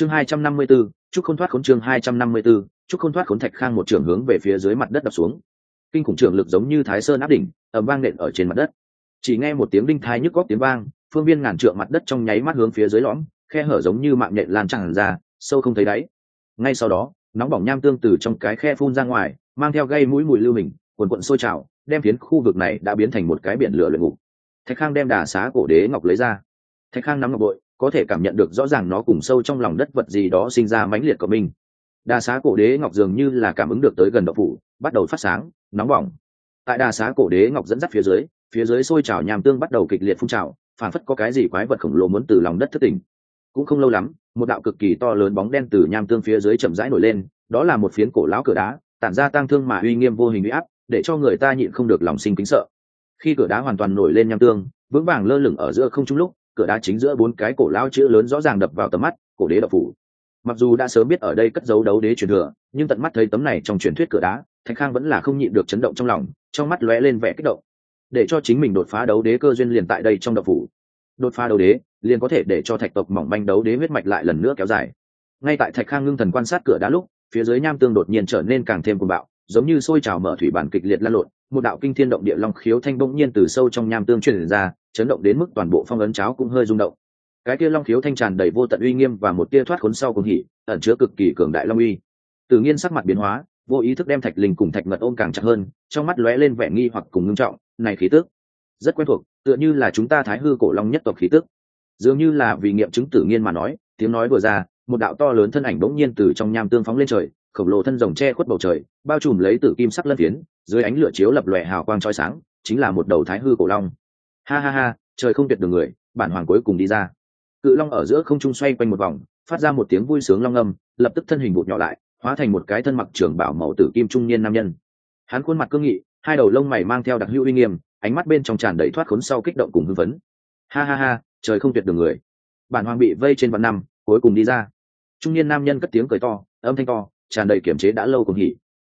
chương hai trăm năm mươi 254, chúc khôn thoát khốn chương hai trăm năm mươi 254, chúc khôn thoát khốn thạch khang một trường hướng về phía dưới mặt đất đập xuống. Kinh khủng trường lực giống như thái sơn áp đỉnh ầm vang nện ở trên mặt đất. Chỉ nghe một tiếng đinh thai nhức góc tiếng vang phương viên ngàn trượng mặt đất trong nháy mắt hướng phía dưới lõm khe hở giống như mạng nhện lan tràn ra sâu không thấy đáy. Ngay sau đó nóng bỏng nham tương từ trong cái khe phun ra ngoài mang theo gây mũi mùi lưu mình quần quận sôi trào đem phiến khu vực này đã biến thành một cái biển lửa luyện ngục. Thạch khang đem đà xá cổ đế ngọc lấy ra. Thạch khang nắm ngọc bội có thể cảm nhận được rõ ràng nó cùng sâu trong lòng đất vật gì đó sinh ra mãnh liệt của mình. Đà xá cổ đế ngọc dường như là cảm ứng được tới gần đậu phủ, bắt đầu phát sáng, nóng bỏng. Tại đà xá cổ đế ngọc dẫn dắt phía dưới phía dưới sôi trào nham tương bắt đầu kịch liệt phun trào phản phất có cái gì quái vật khổng lồ muốn từ lòng đất thất tỉnh. Cũng không lâu lắm, một đạo cực kỳ to lớn bóng đen từ nham tương phía dưới chậm rãi nổi lên, đó là một phiến cổ lão cửa đá, tản ra tang thương mà uy nghiêm vô hình uy áp, để cho người ta nhịn không được lòng sinh kính sợ. Khi cửa đá hoàn toàn nổi lên nham tương, vững vàng lơ lửng ở giữa không trung lúc cửa đá chính giữa bốn cái cổ lao chữ lớn rõ ràng đập vào tầm mắt, cổ đế đập phủ. Mặc dù đã sớm biết ở đây cất dấu đấu đế truyền thừa, nhưng tận mắt thấy tấm này trong truyền thuyết cửa đá, thạch khang vẫn là không nhịn được chấn động trong lòng, trong mắt lóe lên vẻ kích động. Để cho chính mình đột phá đấu đế cơ duyên liền tại đây trong đập phủ. Đột phá đấu đế, liền có thể để cho thạch tộc mỏng manh đấu đế huyết mạch lại lần nữa kéo dài. Ngay tại thạch khang ngưng thần quan sát cửa đá lúc, phía dưới nham tương đột nhiên trở nên càng thêm cuồng bạo, giống như sôi trào mở thủy bản kịch liệt lan lộn một đạo kinh thiên động địa long khiếu thanh bỗng nhiên từ sâu trong nham tương truyền ra, chấn động đến mức toàn bộ phong ấn cháo cũng hơi rung động. Cái kia long khiếu thanh tràn đầy vô tận uy nghiêm và một tia thoát khốn sau cùng hỉ, ẩn chứa cực kỳ cường đại long uy. Tự nhiên sắc mặt biến hóa, vô ý thức đem thạch linh cùng thạch ngật ôm càng chặt hơn, trong mắt lóe lên vẻ nghi hoặc cùng ngưng trọng, này khí tức, rất quen thuộc, tựa như là chúng ta thái hư cổ long nhất tộc khí tức. Dường như là vì nghiệm chứng tử nghiên mà nói, tiếng nói vừa ra một đạo to lớn thân ảnh bỗng nhiên từ trong nham tương phóng lên trời, khổng lồ thân rồng che khuất bầu trời, bao trùm lấy tử kim sắc lân phiến, dưới ánh lửa chiếu lập lòe hào quang trói sáng, chính là một đầu thái hư cổ long. Ha ha ha, trời không tuyệt đường người, bản hoàng cuối cùng đi ra. Cự long ở giữa không trung xoay quanh một vòng, phát ra một tiếng vui sướng long âm, lập tức thân hình bụt nhỏ lại, hóa thành một cái thân mặc trường bảo màu tử kim trung niên nam nhân. Hắn khuôn mặt cương nghị, hai đầu lông mày mang theo đặc hữu uy nghiêm, ánh mắt bên trong tràn đầy thoát khốn sau kích động cùng hưng phấn. Ha ha ha, trời không tuyệt đường người. Bản hoàng bị vây trên vạn năm, cuối cùng đi ra trung niên nam nhân cất tiếng cười to, âm thanh to, tràn đầy kiểm chế đã lâu cùng hỉ.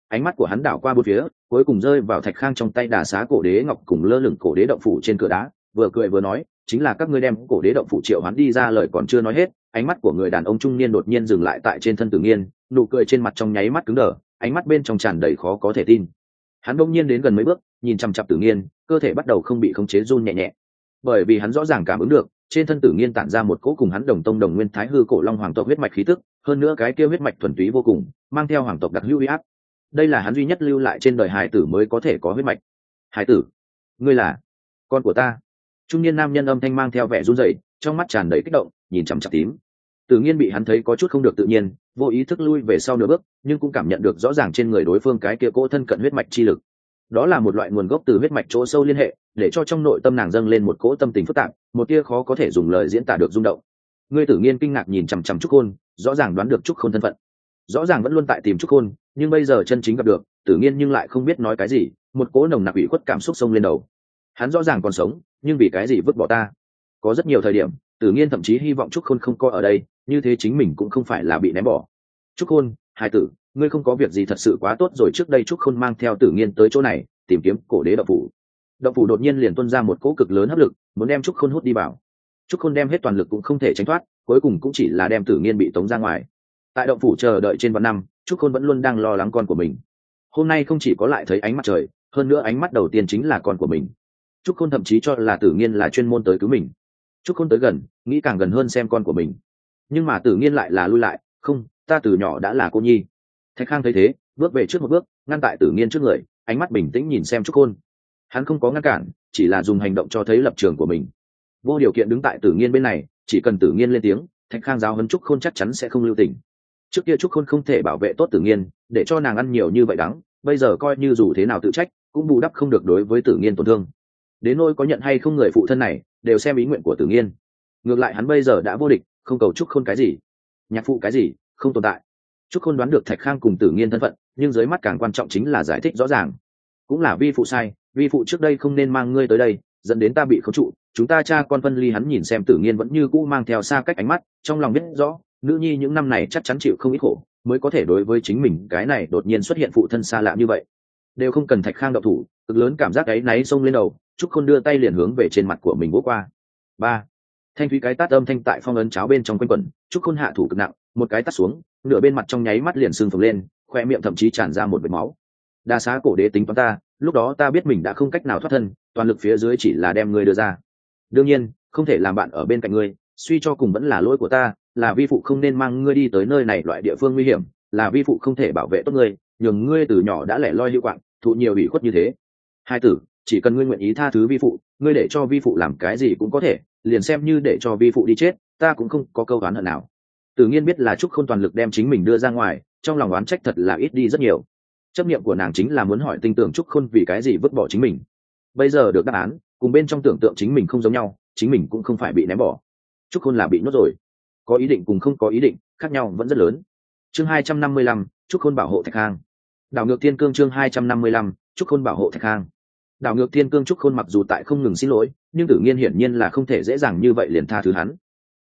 Ánh mắt của hắn đảo qua bốn phía, cuối cùng rơi vào thạch khang trong tay đà xá cổ đế ngọc cùng lơ lửng cổ đế động phủ trên cửa đá, vừa cười vừa nói, chính là các ngươi đem cổ đế động phủ triệu hắn đi ra lời còn chưa nói hết. Ánh mắt của người đàn ông trung niên đột nhiên dừng lại tại trên thân tử nghiên, nụ cười trên mặt trong nháy mắt cứng đờ, ánh mắt bên trong tràn đầy khó có thể tin. Hắn đông nhiên đến gần mấy bước, nhìn chằm chặp tử nghiên, cơ thể bắt đầu không bị khống chế run nhẹ nhẹ. Bởi vì hắn rõ ràng cảm ứng được trên thân tử nghiên tản ra một cỗ cùng hắn đồng tông đồng nguyên thái hư cổ long hoàng tộc huyết mạch khí tức, hơn nữa cái kia huyết mạch thuần túy vô cùng, mang theo hoàng tộc đặc hữu huy áp. Đây là hắn duy nhất lưu lại trên đời hải tử mới có thể có huyết mạch. Hải tử, ngươi là con của ta. Trung niên nam nhân âm thanh mang theo vẻ run rẩy, trong mắt tràn đầy kích động, nhìn chằm chặp tím. Tự nhiên bị hắn thấy có chút không được tự nhiên, vô ý thức lui về sau nửa bước, nhưng cũng cảm nhận được rõ ràng trên người đối phương cái kia cỗ thân cận huyết mạch chi lực đó là một loại nguồn gốc từ huyết mạch chỗ sâu liên hệ, để cho trong nội tâm nàng dâng lên một cỗ tâm tình phức tạp, một tia khó có thể dùng lời diễn tả được rung động. Ngươi tử nghiên kinh ngạc nhìn chằm chằm trúc khôn rõ ràng đoán được trúc khôn thân phận. Rõ ràng vẫn luôn tại tìm trúc khôn nhưng bây giờ chân chính gặp được, tử nghiên nhưng lại không biết nói cái gì, một cỗ nồng nặc ủy khuất cảm xúc sông lên đầu. Hắn rõ ràng còn sống, nhưng vì cái gì vứt bỏ ta? Có rất nhiều thời điểm, tử nghiên thậm chí hy vọng trúc khôn không coi ở đây, như thế chính mình cũng không phải là bị ném bỏ. Trúc khôn hai tử ngươi không có việc gì thật sự quá tốt rồi, trước đây trúc khôn mang theo tử nghiên tới chỗ này, tìm kiếm cổ đế đậu phủ. Đậu phủ đột nhiên liền tuân ra một cỗ cực lớn hấp lực, muốn đem trúc khôn hút đi vào. Trúc khôn đem hết toàn lực cũng không thể tránh thoát, cuối cùng cũng chỉ là đem tử nghiên bị tống ra ngoài. Tại đậu phủ chờ đợi trên vạn năm, trúc khôn vẫn luôn đang lo lắng con của mình. Hôm nay không chỉ có lại thấy ánh mặt trời, hơn nữa ánh mắt đầu tiên chính là con của mình. Trúc khôn thậm chí cho là tử nghiên là chuyên môn tới cứu mình. Trúc khôn tới gần, nghĩ càng gần hơn xem con của mình. Nhưng mà tử nghiên lại là lui lại, không, ta từ nhỏ đã là cô nhi thạch khang thấy thế, bước về trước một bước, ngăn tại tử nghiên trước người, ánh mắt bình tĩnh nhìn xem trúc khôn. Hắn không có ngăn cản, chỉ là dùng hành động cho thấy lập trường của mình. Vô điều kiện đứng tại tử nghiên bên này, chỉ cần tử nghiên lên tiếng, thạch khang giáo hấn trúc khôn chắc chắn sẽ không lưu tình. Trước kia trúc khôn không thể bảo vệ tốt tử nghiên, để cho nàng ăn nhiều như vậy đắng, bây giờ coi như dù thế nào tự trách, cũng bù đắp không được đối với tử nghiên tổn thương. Đến nôi có nhận hay không người phụ thân này, đều xem ý nguyện của tử nghiên. Ngược lại hắn bây giờ đã vô địch, không cầu trúc khôn cái gì. Nhạc phụ cái gì, không tồn tại trúc khôn đoán được thạch khang cùng tử nghiên thân phận, nhưng dưới mắt càng quan trọng chính là giải thích rõ ràng. Cũng là vi phụ sai, vi phụ trước đây không nên mang ngươi tới đây, dẫn đến ta bị khống trụ, chúng ta cha con phân ly hắn nhìn xem tử nghiên vẫn như cũ mang theo xa cách ánh mắt, trong lòng biết rõ, nữ nhi những năm này chắc chắn chịu không ít khổ, mới có thể đối với chính mình cái này đột nhiên xuất hiện phụ thân xa lạ như vậy. Đều không cần thạch khang đậu thủ, cực lớn cảm giác ấy náy xông lên đầu, trúc khôn đưa tay liền hướng về trên mặt của mình vỗ qua. Ba. Thanh thúy cái tát âm thanh tại phong ấn cháo bên trong quanh quẩn chúc khôn hạ thủ cực nặng, một cái tắt xuống, nửa bên mặt trong nháy mắt liền sưng phồng lên, khoe miệng thậm chí tràn ra một vệt máu. Đa xá cổ đế tính toán ta, lúc đó ta biết mình đã không cách nào thoát thân, toàn lực phía dưới chỉ là đem ngươi đưa ra. Đương nhiên, không thể làm bạn ở bên cạnh ngươi, suy cho cùng vẫn là lỗi của ta, là vi phụ không nên mang ngươi đi tới nơi này loại địa phương nguy hiểm, là vi phụ không thể bảo vệ tốt ngươi, nhường ngươi từ nhỏ đã lẻ loi hữu quạng, thụ nhiều ủy khuất như thế. Hai tử, chỉ cần ngươi nguyện ý tha thứ vi phụ, ngươi để cho vi phụ làm cái gì cũng có thể, liền xem như để cho vi phụ đi chết ta cũng không có câu oán hận nào. Tự nhiên biết là trúc khôn toàn lực đem chính mình đưa ra ngoài, trong lòng oán trách thật là ít đi rất nhiều. Chấp niệm của nàng chính là muốn hỏi tinh tưởng trúc khôn vì cái gì vứt bỏ chính mình. Bây giờ được đáp án, cùng bên trong tưởng tượng chính mình không giống nhau, chính mình cũng không phải bị ném bỏ. Trúc khôn là bị nhốt rồi. Có ý định cùng không có ý định, khác nhau vẫn rất lớn. Chương hai trăm năm mươi lăm, trúc khôn bảo hộ thạch khang. Đảo ngược thiên cương chương hai trăm năm mươi lăm, trúc khôn bảo hộ thạch khang. Đảo ngược thiên cương trúc khôn mặc dù tại không ngừng xin lỗi, nhưng tự nhiên hiển nhiên là không thể dễ dàng như vậy liền tha thứ hắn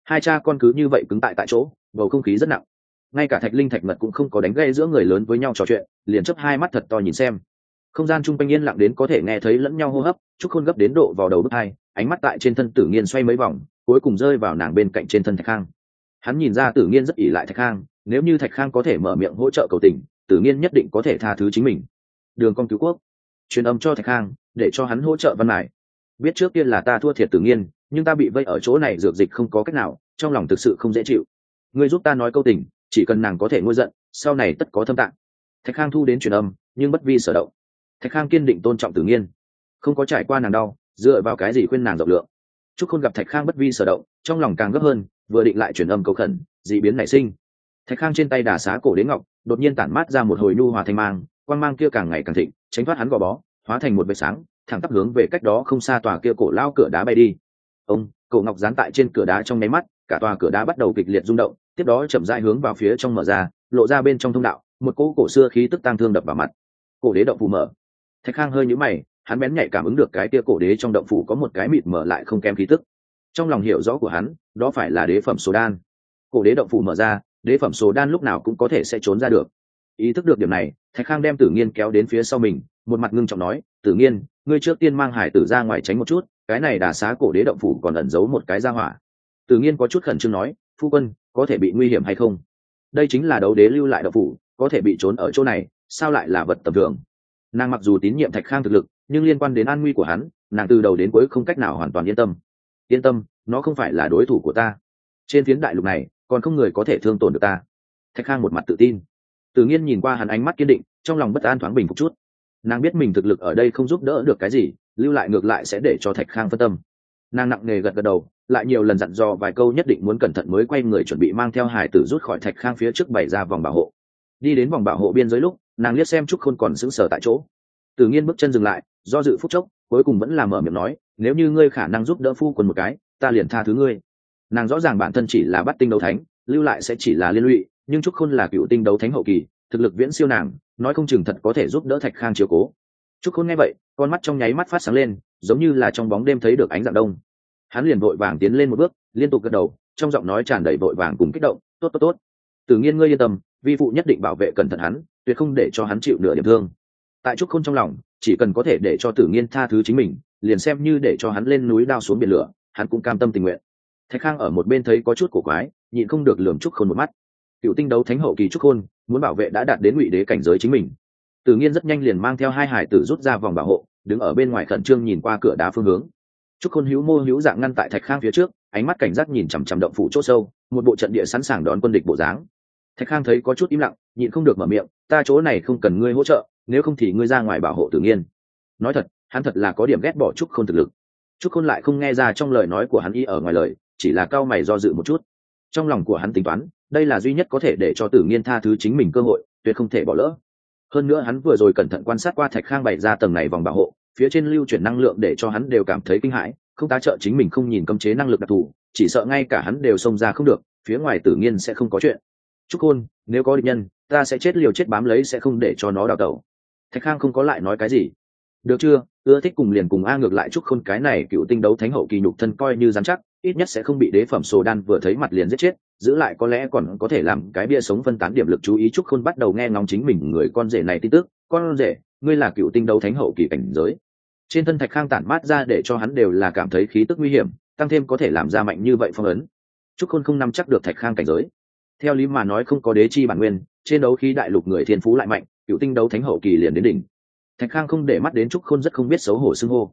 hai cha con cứ như vậy cứng tại tại chỗ, bầu không khí rất nặng. Ngay cả thạch linh thạch mật cũng không có đánh gây giữa người lớn với nhau trò chuyện, liền chấp hai mắt thật to nhìn xem. Không gian chung quanh yên lặng đến có thể nghe thấy lẫn nhau hô hấp, trúc khôn gấp đến độ vào đầu bước hai, ánh mắt tại trên thân tử nghiên xoay mấy vòng, cuối cùng rơi vào nàng bên cạnh trên thân thạch khang. Hắn nhìn ra tử nghiên rất ỉ lại thạch khang, nếu như thạch khang có thể mở miệng hỗ trợ cầu tình, tử nghiên nhất định có thể tha thứ chính mình. Đường con cứu quốc, truyền âm cho thạch khang, để cho hắn hỗ trợ văn mải biết trước tiên là ta thua thiệt tử nghiên nhưng ta bị vây ở chỗ này dược dịch không có cách nào, trong lòng thực sự không dễ chịu. Ngươi giúp ta nói câu tình, chỉ cần nàng có thể ngôi giận, sau này tất có thâm tạng. Thạch khang thu đến truyền âm, nhưng bất vi sở động. Thạch khang kiên định tôn trọng tử nghiên không có trải qua nàng đau, dựa vào cái gì khuyên nàng rộng lượng. Chúc Khôn gặp thạch khang bất vi sở động, trong lòng càng gấp hơn, vừa định lại truyền âm cầu khẩn d ị biến nảy sinh. Thạch khang trên tay đà xá cổ đến ngọc, đột nhiên tản mát ra một hồi nhu hòa thanh mang quan mang kia càng ngày càng thịnh, tránh thoát hắn gò bó, hóa thành một vệt sáng thẳng tắp hướng về cách đó không xa tòa kia cổ lao cửa đá bay đi. Ông cổ ngọc dán tại trên cửa đá trong nháy mắt, cả tòa cửa đá bắt đầu kịch liệt rung động, tiếp đó chậm rãi hướng vào phía trong mở ra, lộ ra bên trong thông đạo, một cỗ cổ xưa khí tức tang thương đập vào mặt. Cổ đế động phủ mở. Thạch khang hơi nhũ mày, hắn bén nhạy cảm ứng được cái tia cổ đế trong động phủ có một cái mịt mở lại không kém khí tức. Trong lòng hiểu rõ của hắn, đó phải là đế phẩm số đan. Cổ đế động phủ mở ra, đế phẩm số đan lúc nào cũng có thể sẽ trốn ra được. Ý thức được điểm này, thạch khang đem tử nghiên kéo đến phía sau mình, một mặt ngưng trọng nói, tử nghiên ngươi trước tiên mang hải tử ra ngoài tránh một chút, cái này đà xá cổ đế động phủ còn ẩn giấu một cái ra hỏa. Tự nhiên có chút khẩn trương nói, phu quân, có thể bị nguy hiểm hay không? Đây chính là đấu đế lưu lại động phủ, có thể bị trốn ở chỗ này, sao lại là vật tầm thường? Nàng mặc dù tín nhiệm thạch khang thực lực, nhưng liên quan đến an nguy của hắn, nàng từ đầu đến cuối không cách nào hoàn toàn yên tâm. Yên tâm, nó không phải là đối thủ của ta. Trên phiến đại lục này, còn không người có thể thương tổn được ta. Thạch khang một mặt tự tin. Tự nhiên nhìn qua hắn ánh mắt kiên định, trong lòng bất an thoáng bình một chút nàng biết mình thực lực ở đây không giúp đỡ được cái gì, lưu lại ngược lại sẽ để cho thạch khang phân tâm. Nàng nặng nề gật gật đầu, lại nhiều lần dặn dò vài câu nhất định muốn cẩn thận mới quay người chuẩn bị mang theo hải tử rút khỏi thạch khang phía trước bày ra vòng bảo hộ. Đi đến vòng bảo hộ biên giới lúc, nàng liếc xem trúc khôn còn sững sờ tại chỗ. Tự nhiên bước chân dừng lại, do dự phút chốc, cuối cùng vẫn là mở miệng nói, nếu như ngươi khả năng giúp đỡ phu quân một cái, ta liền tha thứ ngươi. Nàng rõ ràng bản thân chỉ là bắt tinh đấu thánh, lưu lại sẽ chỉ là liên lụy, nhưng trúc khôn là cựu tinh đấu thánh hậu kỳ, thực lực viễn siêu nàng nói không chừng thật có thể giúp đỡ thạch khang chiếu cố. Trúc khôn nghe vậy, con mắt trong nháy mắt phát sáng lên, giống như là trong bóng đêm thấy được ánh dạng đông. Hắn liền vội vàng tiến lên một bước, liên tục gật đầu, trong giọng nói tràn đầy vội vàng cùng kích động, tốt tốt tốt. Tự nhiên ngươi yên tâm, vi phụ nhất định bảo vệ cẩn thận hắn, tuyệt không để cho hắn chịu nửa điểm thương. Tại trúc khôn trong lòng, chỉ cần có thể để cho tử nghiên tha thứ chính mình, liền xem như để cho hắn lên núi đao xuống biển lửa, hắn cũng cam tâm tình nguyện. Thạch khang ở một bên thấy có chút cổ quái, nhịn không được lường trúc khôn một mắt cựu tinh đấu thánh hậu kỳ trúc khôn muốn bảo vệ đã đạt đến ngụy đế cảnh giới chính mình. Tự nhiên rất nhanh liền mang theo hai hải tử rút ra vòng bảo hộ, đứng ở bên ngoài khẩn trương nhìn qua cửa đá phương hướng. Trúc khôn hữu mô hữu dạng ngăn tại thạch khang phía trước, ánh mắt cảnh giác nhìn chằm chằm động phủ c h ỗ sâu, một bộ trận địa sẵn sàng đón quân địch bộ dáng. Thạch khang thấy có chút im lặng, nhịn không được mở miệng, ta chỗ này không cần ngươi hỗ trợ, nếu không thì ngươi ra ngoài bảo hộ tự nhiên nói thật, hắn thật là có điểm ghét bỏ trúc khôn thực lực. Trúc khôn lại không nghe ra trong lời nói của hắn y ở ngoài lời, chỉ là cao mày do dự một chút. Trong lòng của hắn tính toán đây là duy nhất có thể để cho tử nghiên tha thứ chính mình cơ hội, tuyệt không thể bỏ lỡ. Hơn nữa hắn vừa rồi cẩn thận quan sát qua thạch khang bày ra tầng này vòng bảo hộ, phía trên lưu chuyển năng lượng để cho hắn đều cảm thấy kinh hãi, không tá trợ chính mình không nhìn cấm chế năng lực đặc thù, chỉ sợ ngay cả hắn đều xông ra không được, phía ngoài tử nghiên sẽ không có chuyện. Chúc hôn, nếu có địch nhân, ta sẽ chết liều chết bám lấy sẽ không để cho nó đào tẩu. Thạch khang không có lại nói cái gì. Được chưa? Ưa thích cùng liền cùng a ngược lại chúc khôn cái này cựu tinh đấu thánh hậu kỳ nhục thân coi như dám chắc, ít nhất sẽ không bị đế phẩm sồ đan vừa thấy mặt liền giết chết giữ lại có lẽ còn có thể làm cái bia sống phân tán điểm lực chú ý chúc khôn bắt đầu nghe ngóng chính mình người con rể này tin tức. Con rể, ngươi là cựu tinh đấu thánh hậu kỳ cảnh giới. Trên thân thạch khang tản mát ra để cho hắn đều là cảm thấy khí tức nguy hiểm, tăng thêm có thể làm ra mạnh như vậy phong ấn. Trúc khôn không nắm chắc được thạch khang cảnh giới. Theo lý mà nói không có đế chi bản nguyên, trên đấu khí đại lục người thiên phú lại mạnh, cựu tinh đấu thánh hậu kỳ liền đến đỉnh. Thạch khang không để mắt đến trúc khôn rất không biết xấu hổ xưng hô.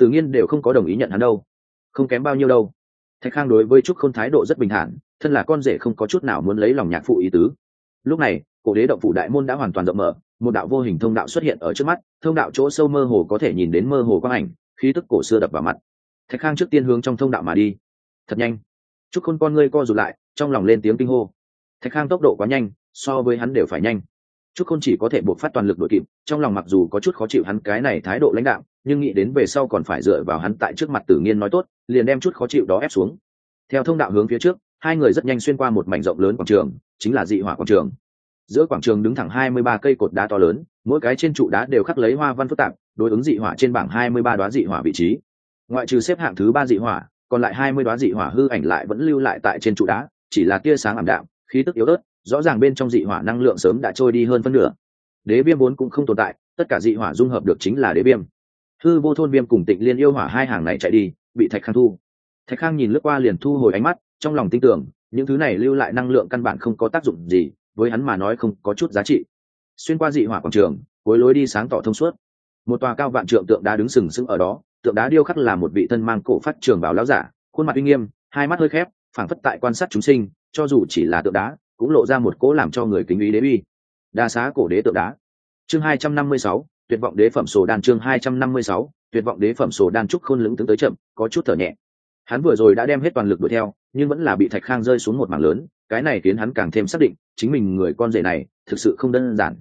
Tự nhiên đều không có đồng ý nhận hắn đâu. Không kém bao nhiêu đâu thạch khang đối với trúc khôn thái độ rất bình thản, thân là con rể không có chút nào muốn lấy lòng nhạc phụ ý tứ. Lúc này, cổ đế động phủ đại môn đã hoàn toàn rộng mở, một đạo vô hình thông đạo xuất hiện ở trước mắt, thông đạo chỗ sâu mơ hồ có thể nhìn đến mơ hồ quang ảnh, khí tức cổ xưa đập vào mặt. Thạch khang trước tiên hướng trong thông đạo mà đi. Thật nhanh. Chúc khôn con ngươi co rụt lại, trong lòng lên tiếng kinh hô. Thạch khang tốc độ quá nhanh, so với hắn đều phải nhanh chúc khôn chỉ có thể buộc phát toàn lực đội kịp, trong lòng mặc dù có chút khó chịu hắn cái này thái độ lãnh đạo nhưng nghĩ đến về sau còn phải dựa vào hắn tại trước mặt tử nghiên nói tốt, liền đem chút khó chịu đó ép xuống. Theo thông đạo hướng phía trước, hai người rất nhanh xuyên qua một mảnh rộng lớn quảng trường, chính là dị hỏa quảng trường. Giữa quảng trường đứng thẳng hai mươi ba cây cột đá to lớn, mỗi cái trên trụ đá đều khắc lấy hoa văn phức tạp, đối ứng dị hỏa trên bảng hai mươi ba đoá dị hỏa vị trí. Ngoại trừ xếp hạng thứ ba dị hỏa, còn lại hai mươi đoá dị hỏa hư ảnh lại vẫn lưu lại tại trên trụ đá, chỉ là tia sáng ảm đạm, khí tức yếu ớt rõ ràng bên trong dị hỏa năng lượng sớm đã trôi đi hơn phân nửa. Đế viêm vốn cũng không tồn tại, tất cả dị hỏa dung hợp được chính là đế viêm. Hư vô thôn viêm cùng tịnh liên yêu hỏa hai hàng này chạy đi, bị thạch khang thu. Thạch khang nhìn lướt qua liền thu hồi ánh mắt, trong lòng tin tưởng, những thứ này lưu lại năng lượng căn bản không có tác dụng gì, với hắn mà nói không có chút giá trị. Xuyên qua dị hỏa quảng trường, cuối lối đi sáng tỏ thông suốt. Một tòa cao vạn trượng tượng đá đứng sừng sững ở đó, tượng đá điêu khắc là một vị thân mang cổ phát trường bảo lão giả, khuôn mặt uy nghiêm, hai mắt hơi khép, phảng phất tại quan sát chúng sinh, cho dù chỉ là tượng đá cũng lộ ra một cố làm cho người kính ý đế uy. Đa xá cổ đế tượng đá. Chương hai trăm năm mươi sáu, tuyệt vọng đế phẩm sổ đan chương hai trăm năm mươi sáu, tuyệt vọng đế phẩm sổ đan trúc khôn lững tướng tới chậm, có chút thở nhẹ. Hắn vừa rồi đã đem hết toàn lực đuổi theo, nhưng vẫn là bị thạch khang rơi xuống một mảng lớn, cái này khiến hắn càng thêm xác định, chính mình người con rể này, thực sự không đơn giản.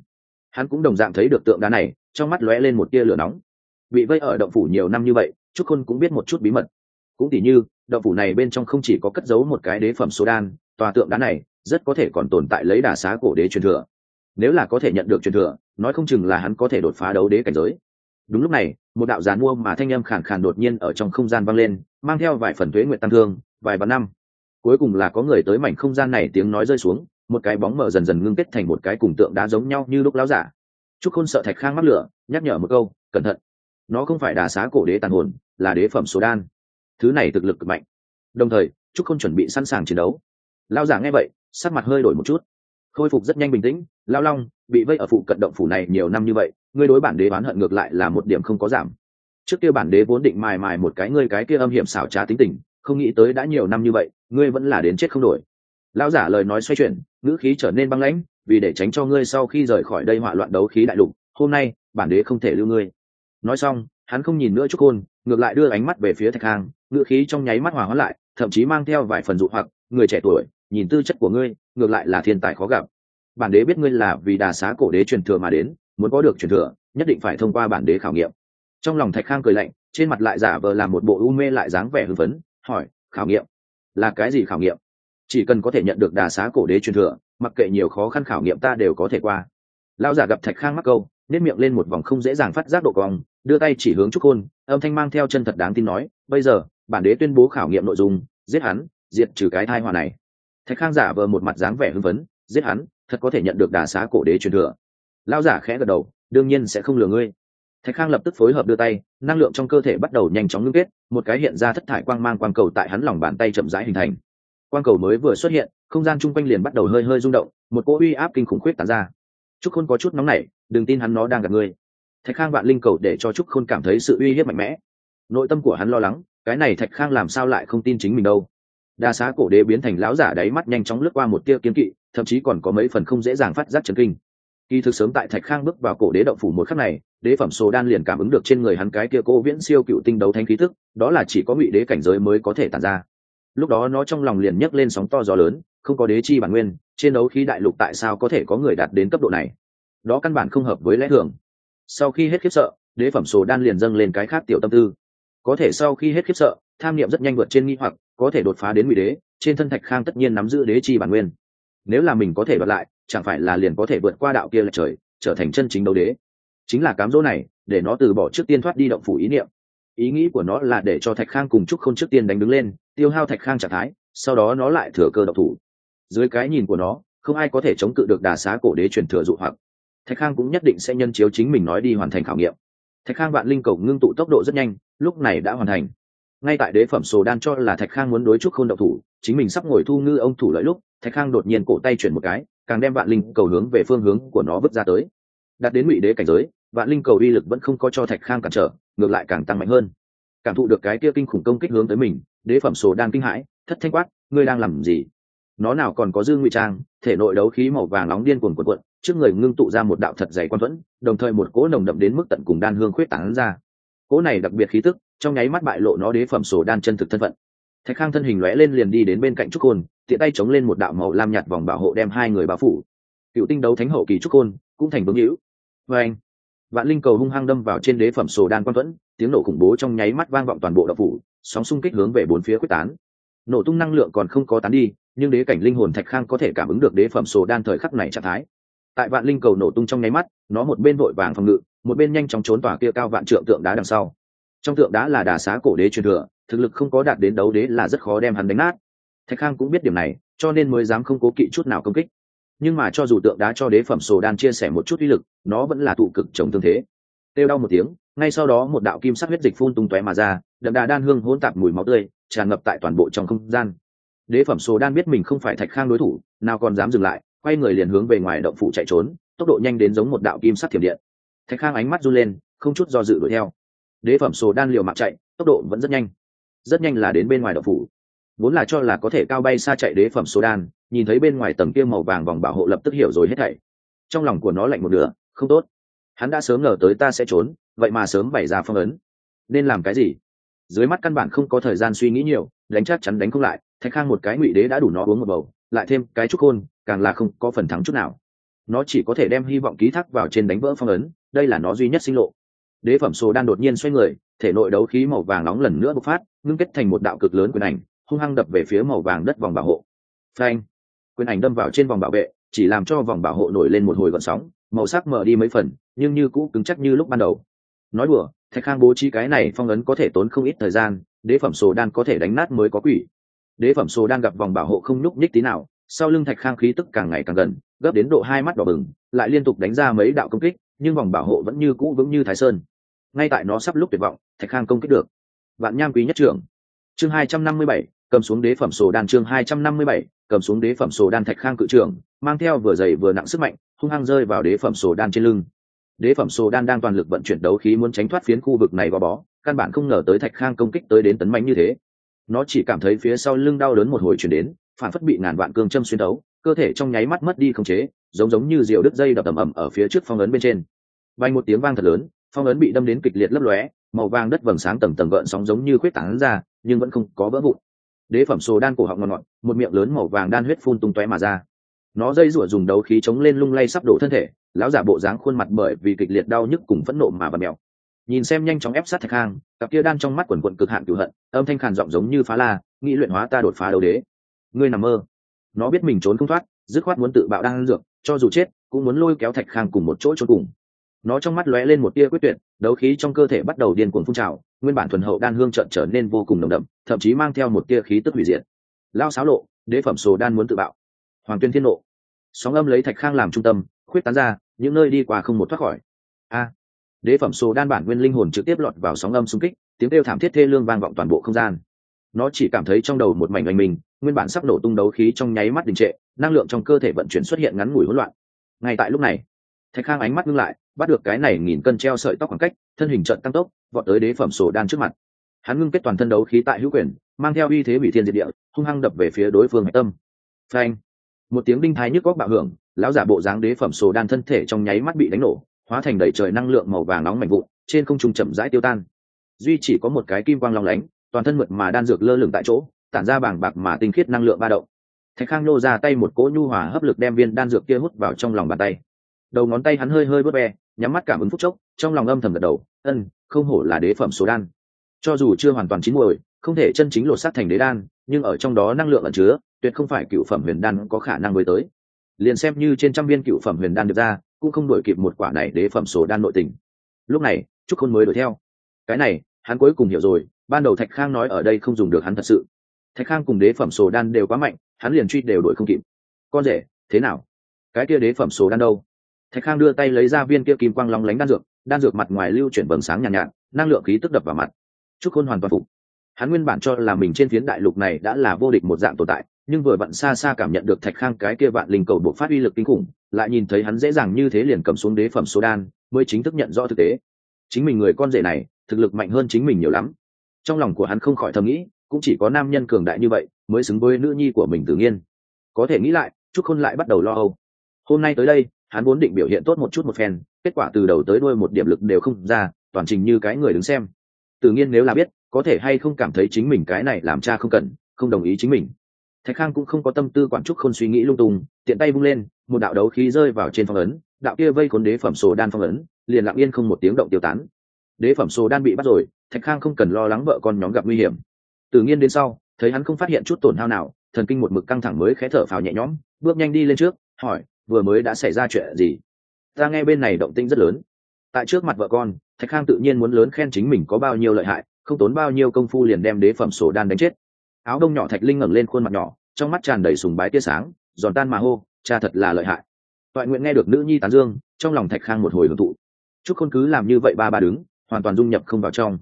Hắn cũng đồng dạng thấy được tượng đá này, trong mắt lóe lên một tia lửa nóng. Bị vây ở động phủ nhiều năm như vậy, trúc khôn cũng biết một chút bí mật. Cũng tỉ như, động phủ này bên trong không chỉ có cất giấu một cái đế phẩm số đan tòa tượng đá này rất có thể còn tồn tại lấy đà xá cổ đế truyền thừa. Nếu là có thể nhận được truyền thừa, nói không chừng là hắn có thể đột phá đấu đế cảnh giới. Đúng lúc này, một đạo giàn mua mà thanh âm khàn khàn đột nhiên ở trong không gian vang lên, mang theo vài phần thuế nguyện tăng thương, vài vạn năm. Cuối cùng là có người tới mảnh không gian này tiếng nói rơi xuống, một cái bóng mờ dần dần ngưng kết thành một cái cùng tượng đá giống nhau như lúc láo giả. Trúc khôn sợ thạch khang mắc lửa, nhắc nhở một câu, cẩn thận. Nó không phải đà xá cổ đế tàn hồn, là đế phẩm số đan. Thứ này thực lực cực mạnh. Đồng thời, trúc khôn chuẩn bị sẵn sàng chiến đấu lao giả nghe vậy, sắc mặt hơi đổi một chút. Khôi phục rất nhanh bình tĩnh lao long, bị vây ở phụ cận động phủ này nhiều năm như vậy, ngươi đối bản đế bán hận ngược lại là một điểm không có giảm. Trước kia bản đế vốn định mài mài một cái ngươi cái kia âm hiểm xảo trá tính tình, không nghĩ tới đã nhiều năm như vậy, ngươi vẫn là đến chết không đổi. Lão giả lời nói xoay chuyển, ngữ khí trở nên băng lãnh, vì để tránh cho ngươi sau khi rời khỏi đây hỏa loạn đấu khí đại lục, hôm nay, bản đế không thể lưu ngươi. Nói xong, hắn không nhìn nữa trúc hôn ngược lại đưa ánh mắt về phía thạch khang ngữ khí trong nháy mắt hòa hóa lại, thậm chí mang theo vài phần dụ hoặc, người trẻ tuổi nhìn tư chất của ngươi, ngược lại là thiên tài khó gặp. Bản đế biết ngươi là vì đà xá cổ đế truyền thừa mà đến, muốn có được truyền thừa, nhất định phải thông qua bản đế khảo nghiệm. Trong lòng thạch khang cười lạnh, trên mặt lại giả vờ làm một bộ u mê lại dáng vẻ hưng phấn, hỏi, khảo nghiệm? Là cái gì khảo nghiệm? Chỉ cần có thể nhận được đà xá cổ đế truyền thừa, mặc kệ nhiều khó khăn khảo nghiệm ta đều có thể qua. Lao giả gặp thạch khang mắc câu nếp miệng lên một vòng không dễ dàng phát giác độ cong, đưa tay chỉ hướng trúc khôn âm thanh mang theo chân thật đáng tin nói, bây giờ, bản đế tuyên bố khảo nghiệm nội dung, giết hắn, diệt trừ cái thai hòa này thạch khang giả vờ một mặt dáng vẻ hưng phấn, giết hắn, thật có thể nhận được đà xá cổ đế truyền thừa. Lão giả khẽ gật đầu, đương nhiên sẽ không lừa ngươi. Thạch khang lập tức phối hợp đưa tay, năng lượng trong cơ thể bắt đầu nhanh chóng ngưng kết, một cái hiện ra thất thải quang mang quang cầu tại hắn lòng bàn tay chậm rãi hình thành. Quang cầu mới vừa xuất hiện, không gian chung quanh liền bắt đầu hơi hơi rung động, một cỗ uy áp kinh khủng khuyết tàn ra. Trúc khôn có chút nóng nảy, đừng tin hắn nó đang gặp ngươi. Thạch khang vạn linh cầu để cho trúc khôn cảm thấy sự uy hiếp mạnh mẽ. Nội tâm của hắn lo lắng, cái này thạch khang làm sao lại không tin chính mình đâu? Đa xá cổ đế biến thành lão giả đáy mắt nhanh chóng lướt qua một tia kiên kỵ, thậm chí còn có mấy phần không dễ dàng phát giác chấn kinh. Kỳ thực sớm tại thạch khang bước vào cổ đế động phủ một khắc này, đế phẩm số đan liền cảm ứng được trên người hắn cái kia cô viễn siêu cựu tinh đấu thanh khí thức đó là chỉ có ngụy đế cảnh giới mới có thể tàn ra. Lúc đó nó trong lòng liền nhấc lên sóng to gió lớn, không có đế chi bản nguyên, trên đấu khí đại lục tại sao có thể có người đạt đến cấp độ này? Đó căn bản không hợp với lẽ thường. Sau khi hết khiếp sợ, đế phẩm số đan liền dâng lên cái khác tiểu tâm tư. Có thể sau khi hết khiếp sợ, tham niệm rất nhanh vượt trên nghi hoặc có thể đột phá đến ngụy đế, trên thân thạch khang tất nhiên nắm giữ đế chi bản nguyên. Nếu là mình có thể đoạt lại, chẳng phải là liền có thể vượt qua đạo kia lệch trời, trở thành chân chính đấu đế. Chính là cám dỗ này, để nó từ bỏ trước tiên thoát đi động phủ ý niệm. Ý nghĩ của nó là để cho thạch khang cùng trúc khôn trước tiên đánh đứng lên, tiêu hao thạch khang trạng thái, sau đó nó lại thừa cơ độc thủ. Dưới cái nhìn của nó, không ai có thể chống cự được đà xá cổ đế truyền thừa dụ hoặc. Thạch khang cũng nhất định sẽ nhân chiếu chính mình nói đi hoàn thành khảo nghiệm. Thạch khang vạn linh cầu ngưng tụ tốc độ rất nhanh, lúc này đã hoàn thành ngay tại đế phẩm sổ đan cho là thạch khang muốn đối trúc khôn động thủ, chính mình sắp ngồi thu ngư ông thủ lợi lúc, thạch khang đột nhiên cổ tay chuyển một cái, càng đem vạn linh cầu hướng về phương hướng của nó vứt ra tới. Đặt đến ngụy đế cảnh giới, vạn linh cầu uy lực vẫn không có cho thạch khang cản trở, ngược lại càng tăng mạnh hơn. Cảm thụ được cái kia kinh khủng công kích hướng tới mình, đế phẩm sổ đan kinh hãi, thất thanh quát, ngươi đang làm gì? Nó nào còn có dư ngụy trang, thể nội đấu khí màu vàng nóng điên cuồn cuộn cuộn, trước người ngưng tụ ra một đạo thật dày quan thuẫn, đồng thời một cỗ nồng đậm đến mức tận cùng đan hương khuyết tảng ra cỗ này đặc biệt khí tức, trong nháy mắt bại lộ nó đế phẩm sổ đan chân thực thân phận. Thạch khang thân hình lóe lên liền đi đến bên cạnh trúc khôn tiện tay chống lên một đạo màu lam nhạt vòng bảo hộ đem hai người bao phủ. Cựu tinh đấu thánh hậu kỳ trúc khôn cũng thành vương hữu. Vê anh vạn linh cầu hung hăng đâm vào trên đế phẩm sổ đan quan thuẫn, tiếng nổ khủng bố trong nháy mắt vang vọng toàn bộ đạo phủ, sóng xung kích hướng về bốn phía quyết tán. Nổ tung năng lượng còn không có tán đi, nhưng đế cảnh linh hồn thạch khang có thể cảm ứng được đế phẩm sổ đan thời khắc này trạng thái. Tại vạn linh cầu nổ tung trong nháy mắt, nó một bên vội vàng phòng ngự một bên nhanh chóng trốn tỏa kia cao vạn trượng tượng đá đằng sau. Trong tượng đá là đà xá cổ đế truyền thừa, thực lực không có đạt đến đấu đế là rất khó đem hắn đánh nát. Thạch khang cũng biết điểm này, cho nên mới dám không cố kỵ chút nào công kích. Nhưng mà cho dù tượng đá cho đế phẩm sổ đan chia sẻ một chút uy lực, nó vẫn là tụ cực chống tương thế. Têu đau một tiếng, ngay sau đó một đạo kim sắc huyết dịch phun tung tóe mà ra, đậm đà đan hương hỗn tạp mùi máu tươi, tràn ngập tại toàn bộ trong không gian. Đế phẩm sổ đan biết mình không phải thạch khang đối thủ, nào còn dám dừng lại, quay người liền hướng về ngoài động phủ chạy trốn, tốc độ nhanh đến giống một đạo kim sắc thiểm điện thạch khang ánh mắt run lên, không chút do dự đuổi theo. Đế phẩm sổ đan liều mạng chạy, tốc độ vẫn rất nhanh. Rất nhanh là đến bên ngoài đậu phủ. Vốn là cho là có thể cao bay xa chạy đế phẩm số đan, nhìn thấy bên ngoài tầng kia màu vàng vòng bảo hộ lập tức hiểu rồi hết thảy. Trong lòng của nó lạnh một nửa, không tốt. Hắn đã sớm ngờ tới ta sẽ trốn, vậy mà sớm bày ra phong ấn. Nên làm cái gì? Dưới mắt căn bản không có thời gian suy nghĩ nhiều, đánh chắc chắn đánh không lại, thạch khang một cái ngụy đế đã đủ nó uống một bầu, lại thêm cái trúc khôn càng là không có phần thắng chút nào. Nó chỉ có thể đem hy vọng ký thác vào trên đánh vỡ phong ấn đây là nó duy nhất sinh lộ. Đế phẩm số đan đột nhiên xoay người, thể nội đấu khí màu vàng nóng lần nữa bộc phát, ngưng kết thành một đạo cực lớn quyền ảnh, hung hăng đập về phía màu vàng đất vòng bảo hộ. Phanh! Quyền ảnh đâm vào trên vòng bảo vệ, chỉ làm cho vòng bảo hộ nổi lên một hồi gọn sóng, màu sắc mở đi mấy phần, nhưng như cũ cứng chắc như lúc ban đầu. Nói đùa, thạch khang bố trí cái này phong ấn có thể tốn không ít thời gian, đế phẩm số đan có thể đánh nát mới có quỷ. Đế phẩm số đan gặp vòng bảo hộ không nhúc nhích tí nào, sau lưng thạch khang khí tức càng ngày càng gần, gấp đến độ hai mắt đỏ bừng, lại liên tục đánh ra mấy đạo công kích nhưng vòng bảo hộ vẫn như cũ vững như thái sơn. Ngay tại nó sắp lúc tuyệt vọng, thạch khang công kích được. Vạn nham quý nhất trưởng. Chương hai trăm năm mươi bảy, cầm xuống đế phẩm sổ đan, chương hai trăm năm mươi bảy, cầm xuống đế phẩm sổ đan thạch khang cự trưởng, mang theo vừa dày vừa nặng sức mạnh, hung hăng rơi vào đế phẩm sổ đan trên lưng. Đế phẩm sổ đan đang toàn lực vận chuyển đấu khí muốn tránh thoát phiến khu vực này gò bó, căn bản không ngờ tới thạch khang công kích tới đến tấn mạnh như thế. Nó chỉ cảm thấy phía sau lưng đau đớn một hồi chuyển đến, phản phất bị ngàn vạn cương châm xuyên đấu cơ thể trong nháy mắt mất đi khống chế giống giống như diều đứt dây đập ầm ầm ở phía trước phong ấn bên trên. Vang một tiếng vang thật lớn phong ấn bị đâm đến kịch liệt lấp lóe màu vàng đất vầng sáng tầng tầng gợn sóng giống như khuyết tảng ra nhưng vẫn không có vỡ vụn. Đế phẩm sồ đan cổ họng ngọt ngọt một miệng lớn màu vàng đan huyết phun tung tóe mà ra. Nó dây rủa dùng đấu khí chống lên lung lay sắp đổ thân thể lão giả bộ dáng khuôn mặt bởi vì kịch liệt đau nhức cùng phẫn nộ mà bật mèo. Nhìn xem nhanh chóng ép sát thạch hang, cặp kia đan trong mắt quần quận cực hạn cửu hận âm thanh khàn giọng giống như phá la nghĩ luyện hóa ta đột phá đấu đế. Ngươi nằm mơ. Nó biết mình trốn không thoát dứt khoát muốn tự bạo đan dược cho dù chết, cũng muốn lôi kéo thạch khang cùng một chỗ trốn cùng. Nó trong mắt lóe lên một tia quyết tuyệt, đấu khí trong cơ thể bắt đầu điên cuồng phun trào, nguyên bản thuần hậu đan hương trợn trở nên vô cùng nồng đậm, thậm chí mang theo một tia khí tức hủy diệt. Lao xáo lộ, đế phẩm sồ đan muốn tự bạo. Hoàng tuyên thiên nộ. Sóng âm lấy thạch khang làm trung tâm, khuyết tán ra, những nơi đi qua không một thoát khỏi. A. Đế phẩm sồ đan bản nguyên linh hồn trực tiếp lọt vào sóng âm xung kích, tiếng kêu thảm thiết thê lương vang vọng toàn bộ không gian. Nó chỉ cảm thấy trong đầu một mảnh oanh mình, nguyên bản sắp nổ tung đấu khí trong nháy mắt đình trệ năng lượng trong cơ thể vận chuyển xuất hiện ngắn ngủi hỗn loạn. Ngay tại lúc này, thạch khang ánh mắt ngưng lại, bắt được cái này nghìn cân treo sợi tóc khoảng cách, thân hình trận tăng tốc, vọt tới đế phẩm sổ đan trước mặt. Hắn ngưng kết toàn thân đấu khí tại hữu quyền, mang theo uy thế bị thiên diệt địa, hung hăng đập về phía đối phương hạch tâm. Phanh! Một tiếng đinh thái nhức góc bạo hưởng, lão giả bộ dáng đế phẩm sổ đan thân thể trong nháy mắt bị đánh nổ, hóa thành đầy trời năng lượng màu vàng nóng mạnh vụn, trên không trung chậm rãi tiêu tan. Duy chỉ có một cái kim quang long lánh, toàn thân mượt mà đan dược lơ lửng tại chỗ, tản ra bảng bạc mà tinh khiết năng lượng ba động thạch khang nô ra tay một cỗ nhu hòa hấp lực đem viên đan dược kia hút vào trong lòng bàn tay. Đầu ngón tay hắn hơi hơi bớt ve, nhắm mắt cảm ứng phúc chốc trong lòng âm thầm gật đầu ân không hổ là đế phẩm số đan. Cho dù chưa hoàn toàn chín muồi không thể chân chính lột xác thành đế đan nhưng ở trong đó năng lượng ẩn chứa tuyệt không phải cựu phẩm huyền đan có khả năng mới tới. Liền xem như trên trăm viên cựu phẩm huyền đan được ra cũng không đổi kịp một quả này đế phẩm số đan nội tình. Lúc này trúc khôn mới đuổi theo. Cái này hắn cuối cùng hiểu rồi ban đầu thạch khang nói ở đây không dùng được hắn thật sự. Thạch khang cùng đế phẩm sổ đan đều quá mạnh hắn liền truy đều đổi không kịp. Con rể thế nào? Cái kia đế phẩm số đan đâu? Thạch khang đưa tay lấy ra viên kia kim quang lóng lánh đan dược đan dược mặt ngoài lưu chuyển vầng sáng nhàn nhạt, nhạt năng lượng khí tức đập vào mặt. Chúc khôn hoàn toàn phục. Hắn nguyên bản cho là mình trên phiến đại lục này đã là vô địch một dạng tồn tại nhưng vừa vặn xa xa cảm nhận được thạch khang cái kia vạn linh cầu bộ phát uy lực kinh khủng lại nhìn thấy hắn dễ dàng như thế liền cầm xuống đế phẩm số đan mới chính thức nhận rõ thực tế. Chính mình người con rể này thực lực mạnh hơn chính mình nhiều lắm. Trong lòng của hắn không khỏi thầm nghĩ cũng chỉ có nam nhân cường đại như vậy mới xứng với nữ nhi của mình tự nhiên. Có thể nghĩ lại, trúc khôn lại bắt đầu lo âu. Hôm nay tới đây, hắn vốn định biểu hiện tốt một chút một phen, kết quả từ đầu tới đuôi một điểm lực đều không ra, toàn trình như cái người đứng xem. Tự nhiên nếu là biết, có thể hay không cảm thấy chính mình cái này làm cha không cần, không đồng ý chính mình. Thạch khang cũng không có tâm tư quản trúc khôn suy nghĩ lung tung, tiện tay vung lên, một đạo đấu khí rơi vào trên phong ấn, đạo kia vây khốn đế phẩm sổ đan phong ấn, liền lặng yên không một tiếng động tiêu tán. Đế phẩm sổ đan bị bắt rồi, thạch khang không cần lo lắng vợ con nhóm gặp nguy hiểm từ nhiên đến sau, thấy hắn không phát hiện chút tổn hao nào, thần kinh một mực căng thẳng mới khẽ thở phào nhẹ nhõm, bước nhanh đi lên trước, hỏi, vừa mới đã xảy ra chuyện gì? Ta nghe bên này động tinh rất lớn. Tại trước mặt vợ con, thạch khang tự nhiên muốn lớn khen chính mình có bao nhiêu lợi hại, không tốn bao nhiêu công phu liền đem đế phẩm sổ đan đánh chết. Áo đông nhỏ thạch linh ngẩng lên khuôn mặt nhỏ, trong mắt tràn đầy sùng bái tia sáng, giòn tan mà hô, cha thật là lợi hại. Toại nguyện nghe được nữ nhi tán dương, trong lòng thạch khang một hồi hưởng thụ. Chúc khôn cứ làm như vậy ba ba đứng, hoàn toàn dung nhập không vào trong.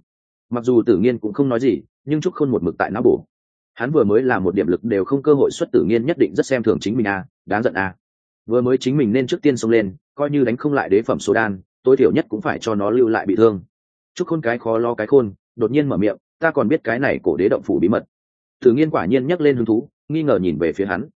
Mặc dù tử nghiên cũng không nói gì nhưng trúc khôn một mực tại não bổ. Hắn vừa mới là một điểm lực đều không cơ hội xuất tử nghiên nhất định rất xem thường chính mình a, đáng giận a. Vừa mới chính mình nên trước tiên xông lên, coi như đánh không lại đế phẩm số đan, tối thiểu nhất cũng phải cho nó lưu lại bị thương. Chúc khôn cái khó lo cái khôn, đột nhiên mở miệng, ta còn biết cái này cổ đế động phủ bí mật. Tử nghiên quả nhiên nhắc lên hứng thú, nghi ngờ nhìn về phía hắn.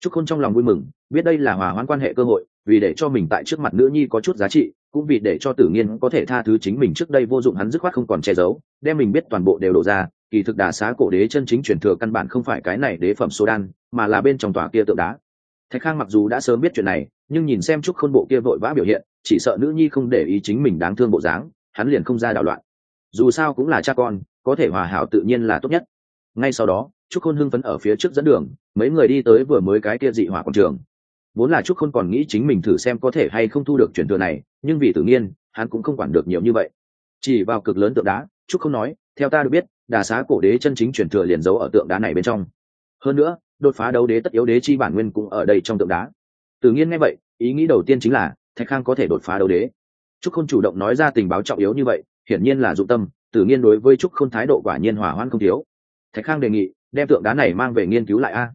Chúc khôn trong lòng vui mừng, biết đây là hòa hoãn quan hệ cơ hội, vì để cho mình tại trước mặt nữ nhi có chút giá trị, cũng vì để cho tử nghiên có thể tha thứ chính mình trước đây vô dụng hắn dứt khoát không còn che giấu, đem mình biết toàn bộ đều đổ ra kỳ thực đà xá cổ đế chân chính truyền thừa căn bản không phải cái này đế phẩm số đan, mà là bên trong tòa kia tượng đá. Thạch khang mặc dù đã sớm biết chuyện này, nhưng nhìn xem trúc khôn bộ kia vội vã biểu hiện, chỉ sợ nữ nhi không để ý chính mình đáng thương bộ dáng, hắn liền không ra đạo loạn. Dù sao cũng là cha con, có thể hòa hảo tự nhiên là tốt nhất. Ngay sau đó trúc khôn hưng phấn ở phía trước dẫn đường, mấy người đi tới vừa mới cái kia dị hỏa quảng trường. Vốn là trúc khôn còn nghĩ chính mình thử xem có thể hay không thu được truyền thừa này, nhưng vì tự nhiên, hắn cũng không quản được nhiều như vậy. Chỉ vào cực lớn tượng đá trúc không nói, theo ta được biết đà xá cổ đế chân chính truyền thừa liền giấu ở tượng đá này bên trong. Hơn nữa, đột phá đấu đế tất yếu đế chi bản nguyên cũng ở đây trong tượng đá. Tự nhiên nghe vậy, ý nghĩ đầu tiên chính là, thạch khang có thể đột phá đấu đế. Trúc khôn chủ động nói ra tình báo trọng yếu như vậy, hiển nhiên là dụng tâm tự nhiên đối với trúc khôn thái độ quả nhiên hỏa hoãn không thiếu. Thạch khang đề nghị, đem tượng đá này mang về nghiên cứu lại a.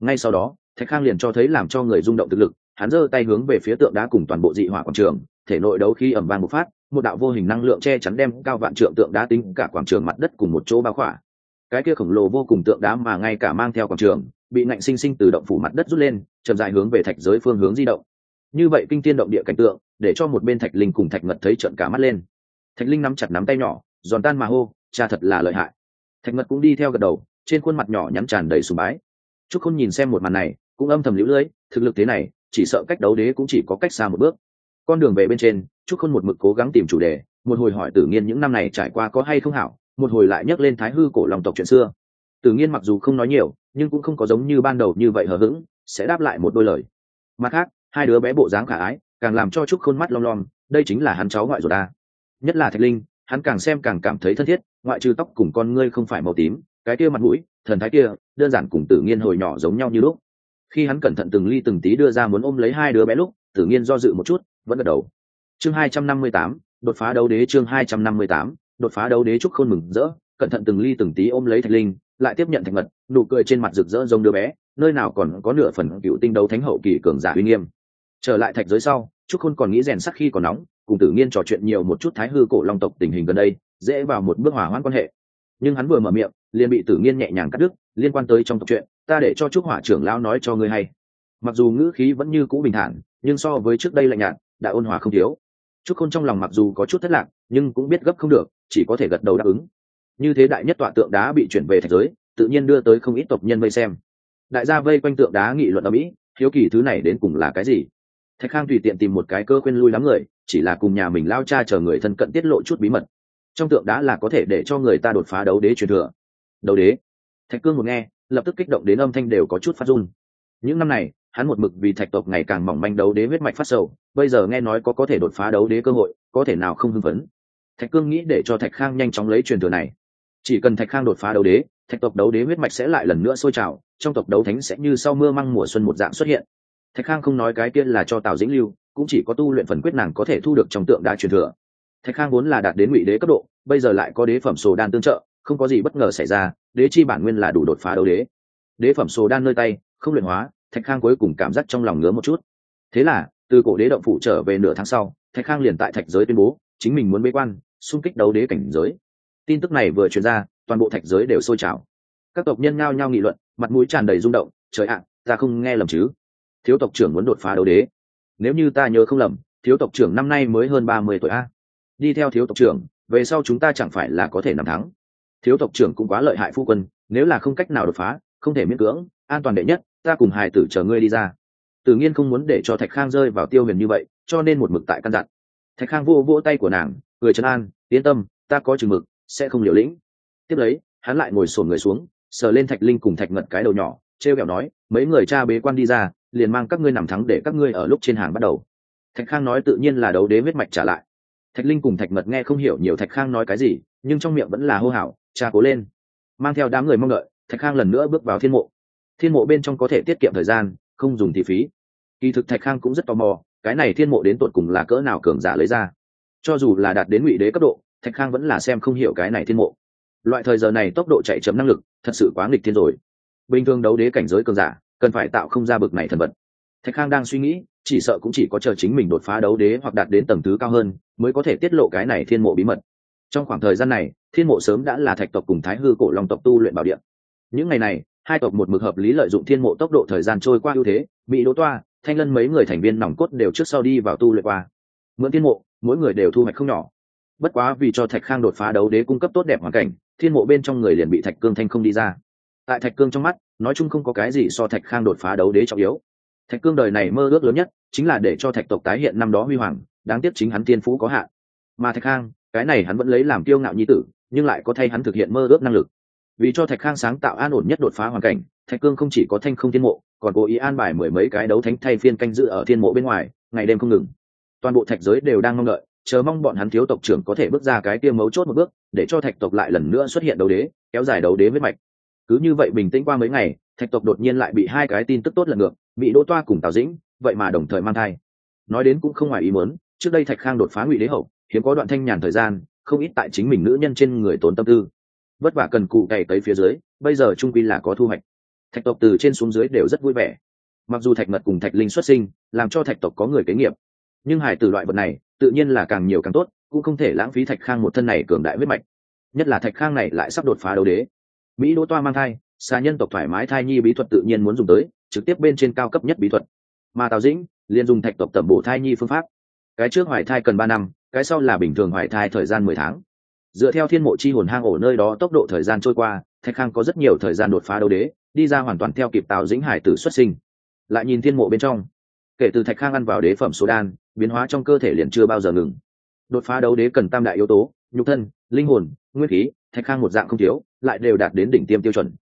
Ngay sau đó, thạch khang liền cho thấy làm cho người rung động thực lực, hắn giơ tay hướng về phía tượng đá cùng toàn bộ dị hỏa quảng trường, thể nội đấu khi ẩm vàng một phát một đạo vô hình năng lượng che chắn đem cao vạn trượng tượng đá tính cả quảng trường mặt đất cùng một chỗ bao khỏa. Cái kia khổng lồ vô cùng tượng đá mà ngay cả mang theo quảng trường, bị nạnh sinh sinh từ động phủ mặt đất rút lên, chậm dài hướng về thạch giới phương hướng di động. Như vậy kinh tiên động địa cảnh tượng, để cho một bên thạch linh cùng thạch ngật thấy trợn cả mắt lên. Thạch linh nắm chặt nắm tay nhỏ, giòn tan mà hô, cha thật là lợi hại. Thạch ngật cũng đi theo gật đầu, trên khuôn mặt nhỏ nhắn tràn đầy sùng bái. Chúc không nhìn xem một màn này, cũng âm thầm lũ lưỡi thực lực thế này, chỉ sợ cách đấu đế cũng chỉ có cách xa một bước. Con đường về bên trên chúc khôn một mực cố gắng tìm chủ đề, một hồi hỏi tử nghiên những năm này trải qua có hay không hảo, một hồi lại nhắc lên thái hư cổ lòng tộc chuyện xưa. Tử nghiên mặc dù không nói nhiều, nhưng cũng không có giống như ban đầu như vậy hờ hững, sẽ đáp lại một đôi lời. Mặt khác, hai đứa bé bộ dáng khả ái, càng làm cho trúc khôn mắt lom lom, đây chính là hắn cháu ngoại rồi ta. Nhất là thạch linh, hắn càng xem càng cảm thấy thân thiết, ngoại trừ tóc cùng con ngươi không phải màu tím, cái kia mặt mũi, thần thái kia, đơn giản cùng tử nghiên hồi nhỏ giống nhau như lúc. Khi hắn cẩn thận từng ly từng tí đưa ra muốn ôm lấy hai đứa bé lúc, tử nghiên do dự một chút, vẫn gật đầu chương hai trăm năm mươi tám, đột phá đấu đế chương hai trăm năm mươi tám, đột phá đấu đế trúc khôn mừng rỡ, cẩn thận từng ly từng tí ôm lấy thạch linh, lại tiếp nhận thạch mật nụ cười trên mặt rực rỡ giống đứa bé, nơi nào còn có nửa phần cựu tinh đấu thánh hậu kỳ cường giả uy nghiêm. Trở lại thạch giới sau trúc khôn còn nghĩ rèn sắc khi còn nóng, cùng tử nghiên trò chuyện nhiều một chút thái hư cổ long tộc tình hình gần đây, dễ vào một bước hòa hoãn quan hệ. Nhưng hắn vừa mở miệng, liền bị tử nghiên nhẹ nhàng cắt đứt, liên quan tới trong tộc chuyện, ta để cho trúc hỏa trưởng lão nói cho ngươi hay. Mặc dù ngữ khí vẫn như cũ bình thản, nhưng so với trước đây lạnh nhạt, đã ôn hòa không thiếu trúc khôn trong lòng mặc dù có chút thất lạc, nhưng cũng biết gấp không được, chỉ có thể gật đầu đáp ứng. Như thế đại nhất tọa tượng đá bị chuyển về thành giới, tự nhiên đưa tới không ít tộc nhân vây xem. Đại gia vây quanh tượng đá nghị luận ầm mỹ, hiếu kỳ thứ này đến cùng là cái gì? Thạch khang tùy tiện tìm một cái cơ khuyên lui lắm người, chỉ là cùng nhà mình lao cha chờ người thân cận tiết lộ chút bí mật. Trong tượng đá là có thể để cho người ta đột phá đấu đế truyền thừa. Đấu đế. Thạch cương một nghe, lập tức kích động đến âm thanh đều có chút phát run. Những năm này hắn một mực vì thạch tộc ngày càng mỏng manh đấu đế huyết mạch phát sầu, bây giờ nghe nói có có thể đột phá đấu đế cơ hội, có thể nào không hưng phấn. Thạch cương nghĩ để cho thạch khang nhanh chóng lấy truyền thừa này. Chỉ cần thạch khang đột phá đấu đế, thạch tộc đấu đế huyết mạch sẽ lại lần nữa sôi trào, trong tộc đấu thánh sẽ như sau mưa măng mùa xuân một dạng xuất hiện. Thạch khang không nói cái tiên là cho tào dĩnh lưu, cũng chỉ có tu luyện phần quyết nàng có thể thu được trong tượng đá truyền thừa. Thạch khang vốn là đạt đến ngụy đế cấp độ, bây giờ lại có đế phẩm sổ đan tương trợ, không có gì bất ngờ xảy ra, đế chi bản nguyên là đủ đột phá đấu đế. Đế phẩm số đan nơi tay, không luyện hóa thạch khang cuối cùng cảm giác trong lòng ngứa một chút. Thế là, từ cổ đế động phủ trở về nửa tháng sau, thạch khang liền tại thạch giới tuyên bố, chính mình muốn bế quan, xung kích đấu đế cảnh giới. Tin tức này vừa truyền ra, toàn bộ thạch giới đều sôi trào. Các tộc nhân ngao nhau nghị luận, mặt mũi tràn đầy rung động, trời ạ, ta không nghe lầm chứ? Thiếu tộc trưởng muốn đột phá đấu đế. Nếu như ta nhớ không lầm, thiếu tộc trưởng năm nay mới hơn ba mươi tuổi a. Đi theo thiếu tộc trưởng, về sau chúng ta chẳng phải là có thể nằm thắng. Thiếu tộc trưởng cũng quá lợi hại phu quân, nếu là không cách nào đột phá, không thể miễn cưỡng, an toàn đệ nhất ta cùng hài tử chờ ngươi đi ra. Tự nhiên không muốn để cho thạch khang rơi vào tiêu huyền như vậy, cho nên một mực tại căn dặn. Thạch khang vô vỗ tay của nàng người trấn an, yên tâm, ta có chừng mực, sẽ không liều lĩnh. Tiếp lấy, hắn lại ngồi sổn người xuống, sờ lên thạch linh cùng thạch ngật cái đầu nhỏ t r e o kẹo nói, mấy người cha bế quan đi ra, liền mang các ngươi nằm thắng để các ngươi ở lúc trên hàng bắt đầu. Thạch khang nói tự nhiên là đấu đế huyết mạch trả lại. Thạch linh cùng thạch ngật nghe không hiểu nhiều thạch khang nói cái gì, nhưng trong miệng vẫn là hô hào, cha cố lên. Mang theo đám người mong đợi, thạch khang lần nữa bước vào thiên mộ thiên mộ bên trong có thể tiết kiệm thời gian, không dùng thì phí. Kỳ thực thạch khang cũng rất tò mò, cái này thiên mộ đến tột cùng là cỡ nào cường giả lấy ra. Cho dù là đạt đến ngụy đế cấp độ, thạch khang vẫn là xem không hiểu cái này thiên mộ. Loại thời giờ này tốc độ chạy chấm năng lực, thật sự quá nghịch thiên rồi. Bình thường đấu đế cảnh giới cường giả, cần phải tạo không ra bực này thần vật. Thạch khang đang suy nghĩ, chỉ sợ cũng chỉ có chờ chính mình đột phá đấu đế hoặc đạt đến tầng thứ cao hơn, mới có thể tiết lộ cái này thiên mộ bí mật. Trong khoảng thời gian này, thiên mộ sớm đã là thạch tộc cùng thái hư cổ long tộc tu luyện bảo điện những ngày này hai tộc một mực hợp lý lợi dụng thiên mộ tốc độ thời gian trôi qua ưu thế bị đỗ toa, thanh lân mấy người thành viên nòng cốt đều trước sau đi vào tu luyện qua. Mượn thiên mộ, mỗi người đều thu hoạch không nhỏ. Bất quá vì cho thạch khang đột phá đấu đế cung cấp tốt đẹp hoàn cảnh, thiên mộ bên trong người liền bị thạch cương thanh không đi ra. Tại thạch cương trong mắt, nói chung không có cái gì so thạch khang đột phá đấu đế trọng yếu. Thạch cương đời này mơ ước lớn nhất, chính là để cho thạch tộc tái hiện năm đó huy hoàng, đáng tiếc chính hắn tiên phú có hạn. Mà thạch khang, cái này hắn vẫn lấy làm kiêu ngạo nhi tử, nhưng lại có thay hắn thực hiện mơ ước năng lực vì cho thạch khang sáng tạo an ổn nhất đột phá hoàn cảnh, thạch cương không chỉ có thanh không thiên mộ, còn cố ý an bài mười mấy cái đấu thánh thay phiên canh dự ở thiên mộ bên ngoài, ngày đêm không ngừng. Toàn bộ thạch giới đều đang mong đợi, chờ mong bọn hắn thiếu tộc trưởng có thể bước ra cái tiêm mấu chốt một bước, để cho thạch tộc lại lần nữa xuất hiện đấu đế, kéo dài đấu đế huyết mạch. Cứ như vậy bình tĩnh qua mấy ngày, thạch tộc đột nhiên lại bị hai cái tin tức tốt lần ngược, bị đỗ toa cùng tào dĩnh, vậy mà đồng thời mang thai. Nói đến cũng không ngoài ý muốn, trước đây thạch khang đột phá ngụy đế hậu, hiếm có đoạn thanh nhàn thời gian, không ít tại chính mình nữ nhân trên người tốn tâm tư vất vả cần cụ cày tới phía dưới, bây giờ trung quy là có thu hoạch. Thạch tộc từ trên xuống dưới đều rất vui vẻ. Mặc dù thạch mật cùng thạch linh xuất sinh, làm cho thạch tộc có người kế nghiệp. Nhưng hải từ loại vật này, tự nhiên là càng nhiều càng tốt, cũng không thể lãng phí thạch khang một thân này cường đại huyết mạch. Nhất là thạch khang này lại sắp đột phá đấu đế. Mỹ đỗ toa mang thai xa nhân tộc thoải mái thai nhi bí thuật tự nhiên muốn dùng tới, trực tiếp bên trên cao cấp nhất bí thuật. Mà tào dĩnh, liền dùng thạch tộc tẩm bổ thai nhi phương pháp. Cái trước hoài thai cần ba năm, cái sau là bình thường hoài thai thời gian mười tháng dựa theo thiên mộ chi hồn hang ổ nơi đó tốc độ thời gian trôi qua, thạch khang có rất nhiều thời gian đột phá đấu đế, đi ra hoàn toàn theo kịp tào dĩnh hải tử xuất sinh. Lại nhìn thiên mộ bên trong, kể từ thạch khang ăn vào đế phẩm số đan, biến hóa trong cơ thể liền chưa bao giờ ngừng. Đột phá đấu đế cần tam đại yếu tố, nhục thân, linh hồn, nguyên khí, thạch khang một dạng không thiếu, lại đều đạt đến đỉnh tiêm tiêu chuẩn.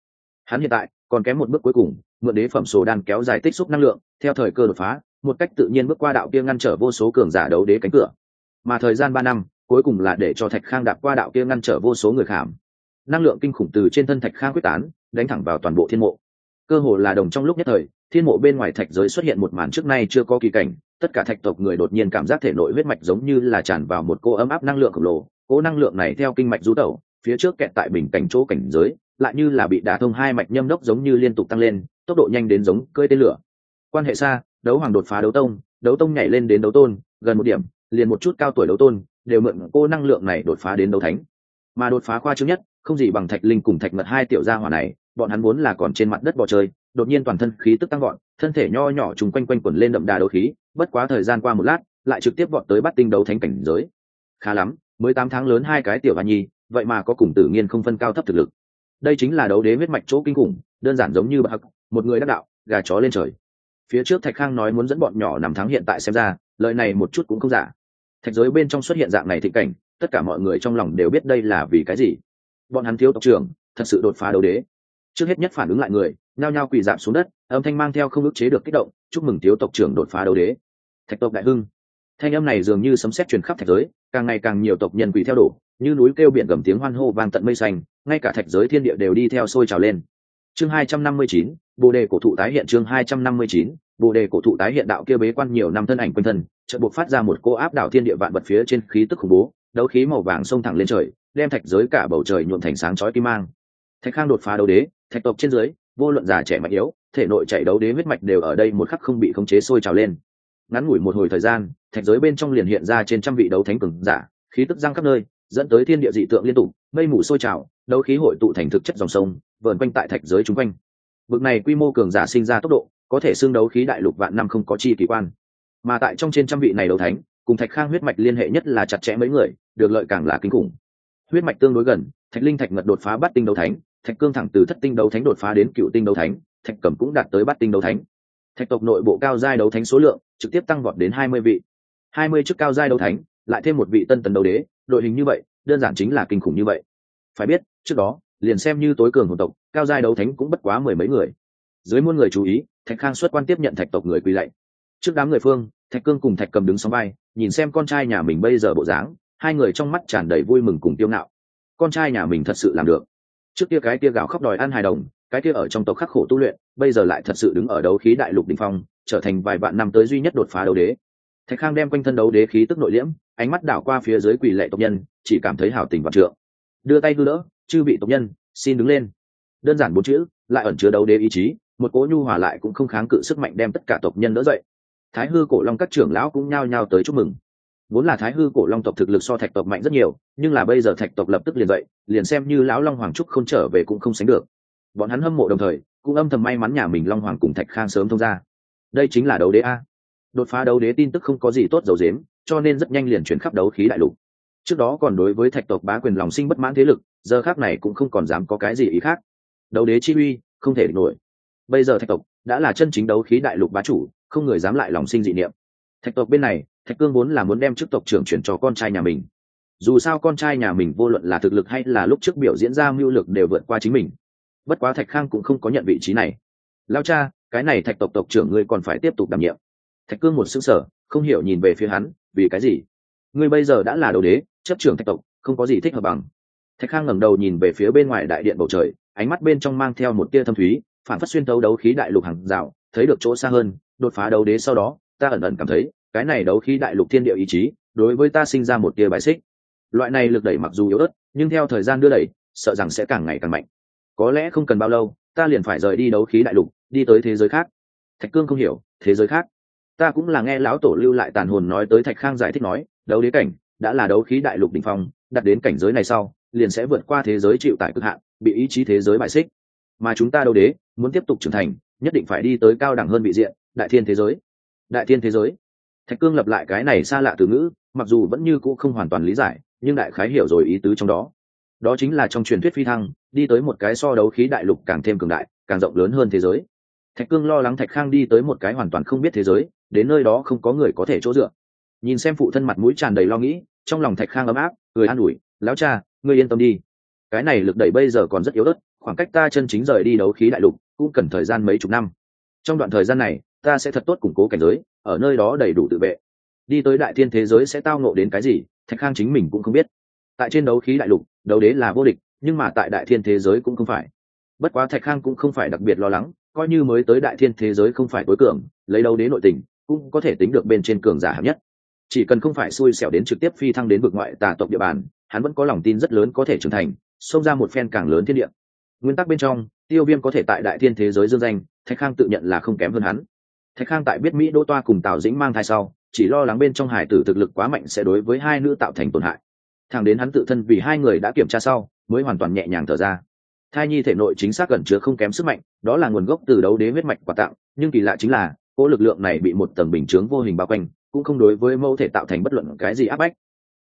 Hắn hiện tại còn kém một bước cuối cùng, mượn đế phẩm số đan kéo dài tích xúc năng lượng, theo thời cơ đột phá, một cách tự nhiên bước qua đạo kia ngăn trở vô số cường giả đấu đế cánh cửa. Mà thời gian ba năm cuối cùng là để cho thạch khang đạp qua đạo kia ngăn trở vô số người khảm. Năng lượng kinh khủng từ trên thân thạch khang quyết tán, đánh thẳng vào toàn bộ thiên mộ. Cơ hồ là đồng trong lúc nhất thời, thiên mộ bên ngoài thạch giới xuất hiện một màn trước nay chưa có kỳ cảnh, tất cả thạch tộc người đột nhiên cảm giác thể nội huyết mạch giống như là tràn vào một cô ấm áp năng lượng khổng lồ Cỗ năng lượng này theo kinh mạch rú tẩu, phía trước kẹt tại bình cảnh chỗ cảnh giới, lại như là bị đả thông hai mạch nhâm đốc giống như liên tục tăng lên, tốc độ nhanh đến giống cơi tên lửa. Quan hệ xa, đấu hoàng đột phá đấu tông đấu tông nhảy lên đến đấu tôn, gần một điểm, liền một chút cao tuổi đấu tôn đều mượn cô năng lượng này đột phá đến đấu thánh. Mà đột phá khoa trước nhất, không gì bằng thạch linh cùng thạch mật hai tiểu gia hỏa này, bọn hắn vốn là còn trên mặt đất bò chơi, đột nhiên toàn thân khí tức tăng gọn thân thể nho nhỏ trùng quanh quanh quẩn lên đậm đà đấu khí, bất quá thời gian qua một lát, lại trực tiếp vọt tới bắt tinh đấu thánh cảnh giới. Khá lắm, mới tám tháng lớn hai cái tiểu hoa nhi, vậy mà có cùng tử nghiên không phân cao thấp thực lực. Đây chính là đấu đế huyết mạch chỗ kinh khủng, đơn giản giống như bậc một người đắc đạo, gà chó lên trời. Phía trước thạch khang nói muốn dẫn bọn nhỏ nằm thắng hiện tại xem ra, lời này một chút cũng không giả thạch giới bên trong xuất hiện dạng này thịnh cảnh, tất cả mọi người trong lòng đều biết đây là vì cái gì. Bọn hắn thiếu tộc trưởng, thật sự đột phá đấu đế. Trước hết nhất phản ứng lại người, nhao nhao quỳ dạp xuống đất, âm thanh mang theo không ức chế được kích động, chúc mừng thiếu tộc trưởng đột phá đấu đế. Thạch tộc đại hưng. Thanh âm này dường như sấm sét truyền khắp thạch giới, càng ngày càng nhiều tộc nhân quỳ theo đổ, như núi kêu biển gầm tiếng hoan hô vang tận mây xanh, ngay cả thạch giới thiên địa đều đi theo sôi trào lên. Chương hai trăm năm mươi chín, bồ đề cổ thụ tái hiện chương hai trăm năm mươi chín, bồ đề cổ thụ tái hiện đạo kia bế quan nhiều năm thân ảnh quanh thân chợt buộc phát ra một cô áp đảo thiên địa vạn vật phía trên khí tức khủng bố, đấu khí màu vàng xông thẳng lên trời, đem thạch giới cả bầu trời nhuộm thành sáng chói kim mang. Thạch khang đột phá đấu đế, thạch tộc trên dưới, vô luận già trẻ mạnh yếu, thể nội chạy đấu đế huyết mạch đều ở đây một khắc không bị khống chế sôi trào lên. Ngắn ngủi một hồi thời gian, thạch giới bên trong liền hiện ra trên trăm vị đấu thánh cường giả, khí tức giang khắp nơi, dẫn tới thiên địa dị tượng liên tục, mây mù sôi trào, đấu khí hội tụ thành thực chất dòng sông, vờn quanh tại thạch giới chung quanh. Vực này quy mô cường giả sinh ra tốc độ, có thể xương đấu khí đại lục vạn năm không có chi kỳ quan mà tại trong trên trăm vị này đấu thánh, cùng thạch khang huyết mạch liên hệ nhất là chặt chẽ mấy người, được lợi càng là kinh khủng. Huyết mạch tương đối gần, thạch linh thạch ngật đột phá bắt tinh đấu thánh, thạch cương thẳng từ thất tinh đấu thánh đột phá đến cựu tinh đấu thánh, thạch cẩm cũng đạt tới bắt tinh đấu thánh. Thạch tộc nội bộ cao giai đấu thánh số lượng trực tiếp tăng vọt đến hai mươi vị. hai mươi chức cao giai đấu thánh, lại thêm một vị tân tần đấu đế, đội hình như vậy, đơn giản chính là kinh khủng như vậy. Phải biết, trước đó, liền xem như tối cường hồn tộc, cao giai đấu thánh cũng bất quá mười mấy người. Dưới muôn người chú ý, thạch khang xuất quan tiếp nhận thạch tộc người quỳ lạy trước đám người phương, thạch cương cùng thạch cầm đứng sóng vai, nhìn xem con trai nhà mình bây giờ bộ dáng, hai người trong mắt tràn đầy vui mừng cùng tiêu ngạo. Con trai nhà mình thật sự làm được. Trước kia cái kia gạo khóc đòi ăn hài đồng, cái kia ở trong tộc khắc khổ tu luyện, bây giờ lại thật sự đứng ở đấu khí đại lục đ ỉ n h phong, trở thành vài vạn năm tới duy nhất đột phá đấu đế. Thạch khang đem quanh thân đấu đế khí tức nội liễm, ánh mắt đảo qua phía dưới quỳ lệ tộc nhân, chỉ cảm thấy hảo tình vạn trượng. Đưa tay hư đỡ chư bị tộc nhân, xin đứng lên. Đơn giản bốn chữ, lại ẩn chứa đấu đế ý chí, một cố nhu hòa lại cũng không kháng cự sức mạnh đem tất cả tộc nhân đỡ dậy thái hư cổ long các trưởng lão cũng nhao nhao tới chúc mừng. Vốn là thái hư cổ long tộc thực lực so thạch tộc mạnh rất nhiều, nhưng là bây giờ thạch tộc lập tức liền dậy liền xem như lão long hoàng trúc không trở về cũng không sánh được. Bọn hắn hâm mộ đồng thời, cũng âm thầm may mắn nhà mình long hoàng cùng thạch khang sớm thông ra đây chính là đấu đế a. Đột phá đấu đế tin tức không có gì tốt dầu dếm, cho nên rất nhanh liền chuyển khắp đấu khí đại lục. Trước đó còn đối với thạch tộc bá quyền lòng sinh bất mãn thế lực, giờ khác này cũng không còn dám có cái gì ý khác. Đấu đế chi uy, không thể địch nổi. Bây giờ thạch tộc đã là chân chính đấu khí đại lục bá chủ không người dám lại lòng sinh dị niệm. Thạch tộc bên này, thạch cương vốn là muốn đem chức tộc trưởng chuyển cho con trai nhà mình. Dù sao con trai nhà mình vô luận là thực lực hay là lúc trước biểu diễn ra mưu lực đều vượt qua chính mình. Bất quá thạch khang cũng không có nhận vị trí này. Lao cha, cái này thạch tộc tộc trưởng ngươi còn phải tiếp tục đảm nhiệm. Thạch cương một xứng sở không hiểu nhìn về phía hắn, vì cái gì? Ngươi bây giờ đã là đầu đế, chấp trưởng thạch tộc, không có gì thích hợp bằng. Thạch khang ngẩng đầu nhìn về phía bên ngoài đại điện bầu trời, ánh mắt bên trong mang theo một tia thâm thúy, phản phát xuyên thấu đấu khí đại lục hàng rào, thấy được chỗ xa hơn đột phá đấu đế sau đó, ta ẩn ẩn cảm thấy, cái này đấu khí đại lục thiên địa ý chí, đối với ta sinh ra một tia bài xích. Loại này lực đẩy mặc dù yếu ớt, nhưng theo thời gian đưa đẩy, sợ rằng sẽ càng ngày càng mạnh. Có lẽ không cần bao lâu, ta liền phải rời đi đấu khí đại lục, đi tới thế giới khác. Thạch cương không hiểu, thế giới khác. Ta cũng là nghe lão tổ lưu lại tàn hồn nói tới thạch khang giải thích nói, đấu đế cảnh, đã là đấu khí đại lục đ ỉ n h phong, đặt đến cảnh giới này sau, liền sẽ vượt qua thế giới chịu tại cực hạn, bị ý chí thế giới bại xích. Mà chúng ta đấu đế, muốn tiếp tục trưởng thành, nhất định phải đi tới cao đẳng hơn bị diện đại thiên thế giới. Đại thiên thế giới. Thạch cương lập lại cái này xa lạ từ ngữ, mặc dù vẫn như cũ không hoàn toàn lý giải, nhưng đại khái hiểu rồi ý tứ trong đó. Đó chính là trong truyền thuyết phi thăng, đi tới một cái so đấu khí đại lục càng thêm cường đại, càng rộng lớn hơn thế giới. Thạch cương lo lắng thạch khang đi tới một cái hoàn toàn không biết thế giới, đến nơi đó không có người có thể chỗ dựa. Nhìn xem phụ thân mặt mũi tràn đầy lo nghĩ, trong lòng thạch khang ấm áp người an ủi, lão cha, ngươi yên tâm đi. Cái này lực đẩy bây giờ còn rất yếu ớt, khoảng cách ta chân chính rời đi đấu khí đại lục cũng cần thời gian mấy chục năm. Trong đoạn thời gian này ta sẽ thật tốt củng cố cảnh giới, ở nơi đó đầy đủ tự vệ. Đi tới đại thiên thế giới sẽ tao ngộ đến cái gì, thạch khang chính mình cũng không biết. Tại trên đấu khí đại lục, đấu đế là vô địch, nhưng mà tại đại thiên thế giới cũng không phải. Bất quá thạch khang cũng không phải đặc biệt lo lắng, coi như mới tới đại thiên thế giới không phải tối cường, lấy đấu đế nội tình, cũng có thể tính được bên trên cường giả hạng nhất. Chỉ cần không phải xui xẻo đến trực tiếp phi thăng đến vực ngoại tà tộc địa bàn, hắn vẫn có lòng tin rất lớn có thể trưởng thành, xông ra một phen càng lớn thiên địa. Nguyên tắc bên trong, tiêu viêm có thể tại đại thiên thế giới dương danh, thạch khang tự nhận là không kém hơn hắn thạch khang tại biết mỹ đỗ toa cùng tào dĩnh mang thai sau, chỉ lo lắng bên trong hải tử thực lực quá mạnh sẽ đối với hai nữ tạo thành tổn hại. Thằng đến hắn tự thân vì hai người đã kiểm tra sau, mới hoàn toàn nhẹ nhàng thở ra. Thai nhi thể nội chính xác gần chứa không kém sức mạnh, đó là nguồn gốc từ đấu đế huyết mạch quà tặng, nhưng kỳ lạ chính là, cỗ lực lượng này bị một tầng bình chướng vô hình bao quanh, cũng không đối với mẫu thể tạo thành bất luận cái gì áp bách.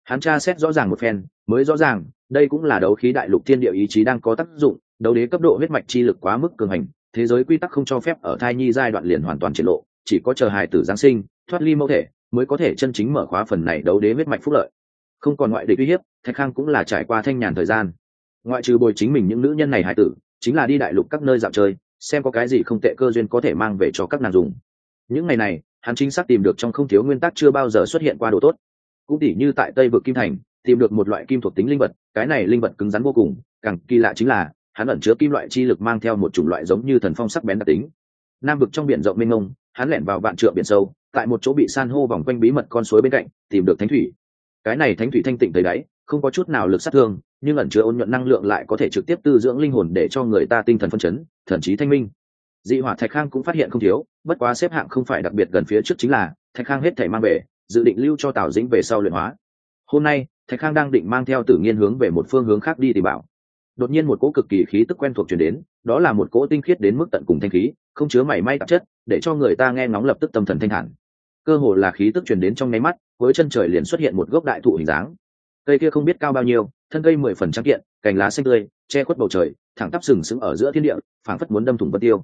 Hắn tra xét rõ ràng một phen, mới rõ ràng, đây cũng là đấu khí đại lục thiên địa ý chí đang có tác dụng, đấu đế cấp độ huyết mạch chi lực quá mức cường hành, thế giới quy tắc không cho phép ở thai nhi giai đoạn liền hoàn toàn triệt lộ chỉ có chờ hài tử giáng sinh, thoát ly mẫu thể, mới có thể chân chính mở khóa phần này đấu đế huyết mạch phúc lợi. Không còn ngoại địch uy hiếp, thạch khang cũng là trải qua thanh nhàn thời gian. Ngoại trừ bồi chính mình những nữ nhân này hài tử, chính là đi đại lục các nơi dạo chơi, xem có cái gì không tệ cơ duyên có thể mang về cho các nàng dùng. Những ngày này, hắn chính xác tìm được trong không thiếu nguyên tắc chưa bao giờ xuất hiện qua đồ tốt. Cũng tỉ như tại tây vực kim thành, tìm được một loại kim thuộc tính linh vật, cái này linh vật cứng rắn vô cùng, càng kỳ lạ chính là, hắn ẩn chứa kim loại chi lực mang theo một chủng loại giống như thần phong sắc bén đặc tính. Nam vực trong biển rộng mênh mông hắn lẻn vào vạn trượng biển sâu, tại một chỗ bị san hô vòng quanh bí mật con suối bên cạnh, tìm được thánh thủy. Cái này thánh thủy thanh tịnh tới đáy, không có chút nào lực sát thương, nhưng ẩn chứa ôn nhuận năng lượng lại có thể trực tiếp tư dưỡng linh hồn để cho người ta tinh thần phân chấn thậm chí thanh minh. Dị hỏa thạch khang cũng phát hiện không thiếu, bất quá xếp hạng không phải đặc biệt gần phía trước chính là, thạch khang hết thể mang về, dự định lưu cho tào dĩnh về sau luyện hóa. Hôm nay, thạch khang đang định mang theo tử nghiên hướng về một phương hướng khác đi tìm bảo đột nhiên một cỗ cực kỳ khí tức quen thuộc chuyển đến, đó là một cỗ tinh khiết đến mức tận cùng thanh khí, không chứa mảy may tạp chất, để cho người ta nghe ngóng lập tức tâm thần thanh hẳn cơ hồ là khí tức chuyển đến trong nháy mắt, với chân trời liền xuất hiện một gốc đại thụ hình dáng. Cây kia không biết cao bao nhiêu, thân cây mười phần trắng kiện, cành lá xanh tươi, che khuất bầu trời, thẳng tắp sừng sững ở giữa thiên địa, phảng phất muốn đâm thủng vân tiêu.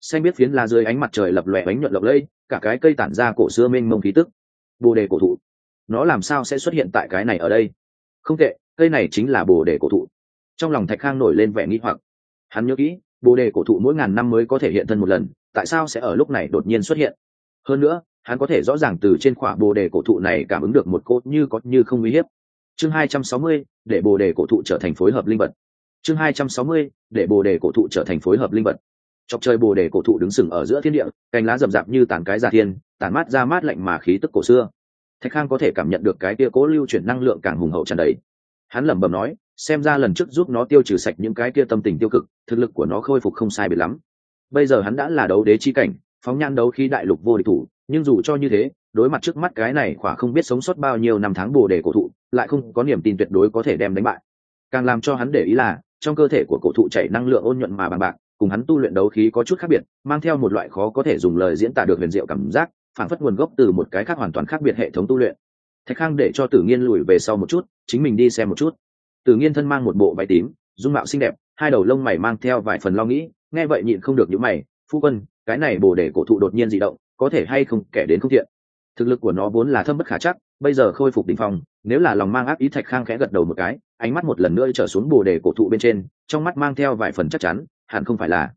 Xanh biết phiến lá dưới ánh mặt trời lập lòe bánh nhuận lộng lẫy, cả cái cây tản ra cổ xưa mênh mông khí tức. Bồ đề cổ thụ. Nó làm sao sẽ xuất hiện tại cái này ở đây? Không tệ, cây này chính là bồ đề cổ thụ trong lòng thạch khang nổi lên vẻ nghi hoặc. Hắn nhớ kỹ bồ đề cổ thụ mỗi ngàn năm mới có thể hiện thân một lần tại sao sẽ ở lúc này đột nhiên xuất hiện? Hơn nữa hắn có thể rõ ràng từ trên khỏa bồ đề cổ thụ này cảm ứng được một cốt như có như không uy hiếp. Chương 260, để bồ đề cổ thụ trở thành phối hợp linh vật. Chương 260, để bồ đề cổ thụ trở thành phối hợp linh vật. Chọc trời bồ đề cổ thụ đứng sừng ở giữa thiên địa cành lá rậm rạp như tàn cái già thiên tàn mát ra mát lạnh mà khí tức cổ xưa. Thạch khang có thể cảm nhận được cái tia cố lưu chuyển năng lượng càng hùng hậu tràn đầy. Hắn lẩm bẩm nói xem ra lần trước giúp nó tiêu trừ sạch những cái kia tâm tình tiêu cực, thực lực của nó khôi phục không sai biệt lắm. Bây giờ hắn đã là đấu đế chi cảnh, phóng nhan đấu khi đại lục vô địch thủ, nhưng dù cho như thế, đối mặt trước mắt cái này khỏa không biết sống sót bao nhiêu năm tháng bồ đề cổ thụ, lại không có niềm tin tuyệt đối có thể đem đánh bại. Càng làm cho hắn để ý là, trong cơ thể của cổ thụ chảy năng lượng ôn nhuận mà bằng bạc, cùng hắn tu luyện đấu khí có chút khác biệt, mang theo một loại khó có thể dùng lời diễn tả được huyền diệu cảm giác, phản phất nguồn gốc từ một cái khác hoàn toàn khác biệt hệ thống tu luyện. Thạch khang để cho tử nghiên lùi về sau một chút, chính mình đi xem một chút tử nghiên thân mang một bộ váy tím, dung mạo xinh đẹp, hai đầu lông mày mang theo vài phần lo nghĩ, nghe vậy nhịn không được nhíu mày, phu quân, cái này bồ đề cổ thụ đột nhiên dị động, có thể hay không kẻ đến không thiện? Thực lực của nó vốn là thâm bất khả chắc, bây giờ khôi phục đỉnh phong, nếu là lòng mang ác ý thạch khang khẽ gật đầu một cái, ánh mắt một lần nữa trở xuống bồ đề cổ thụ bên trên, trong mắt mang theo vài phần chắc chắn, hẳn không phải là,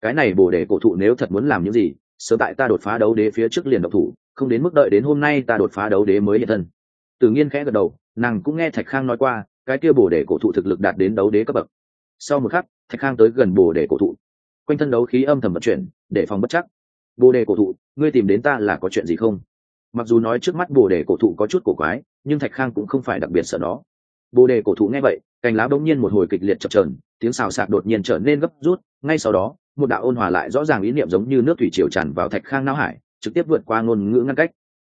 cái này bồ đề cổ thụ nếu thật muốn làm những gì, sớm tại ta đột phá đấu đế phía trước liền độc thủ, không đến mức đợi đến hôm nay ta đột phá đấu đế mới hiện thân. Tử nhiên khẽ gật đầu, nàng cũng nghe thạch khang nói qua cái kia bồ đề cổ thụ thực lực đạt đến đấu đế cấp bậc. Sau một khắc, thạch khang tới gần bồ đề cổ thụ. Quanh thân đấu khí âm thầm vận chuyển, để phòng bất chắc. Bồ đề cổ thụ, ngươi tìm đến ta là có chuyện gì không? Mặc dù nói trước mắt bồ đề cổ thụ có chút cổ quái, nhưng thạch khang cũng không phải đặc biệt sợ nó bồ đề cổ thụ nghe vậy, cành lá bỗng nhiên một hồi kịch liệt chập trờn tiếng xào xạc đột nhiên trở nên gấp rút. Ngay sau đó, một đạo ôn hòa lại rõ ràng ý niệm giống như nước thủy triều tràn vào thạch khang não hải, trực tiếp vượt qua ngôn ngữ ngăn cách.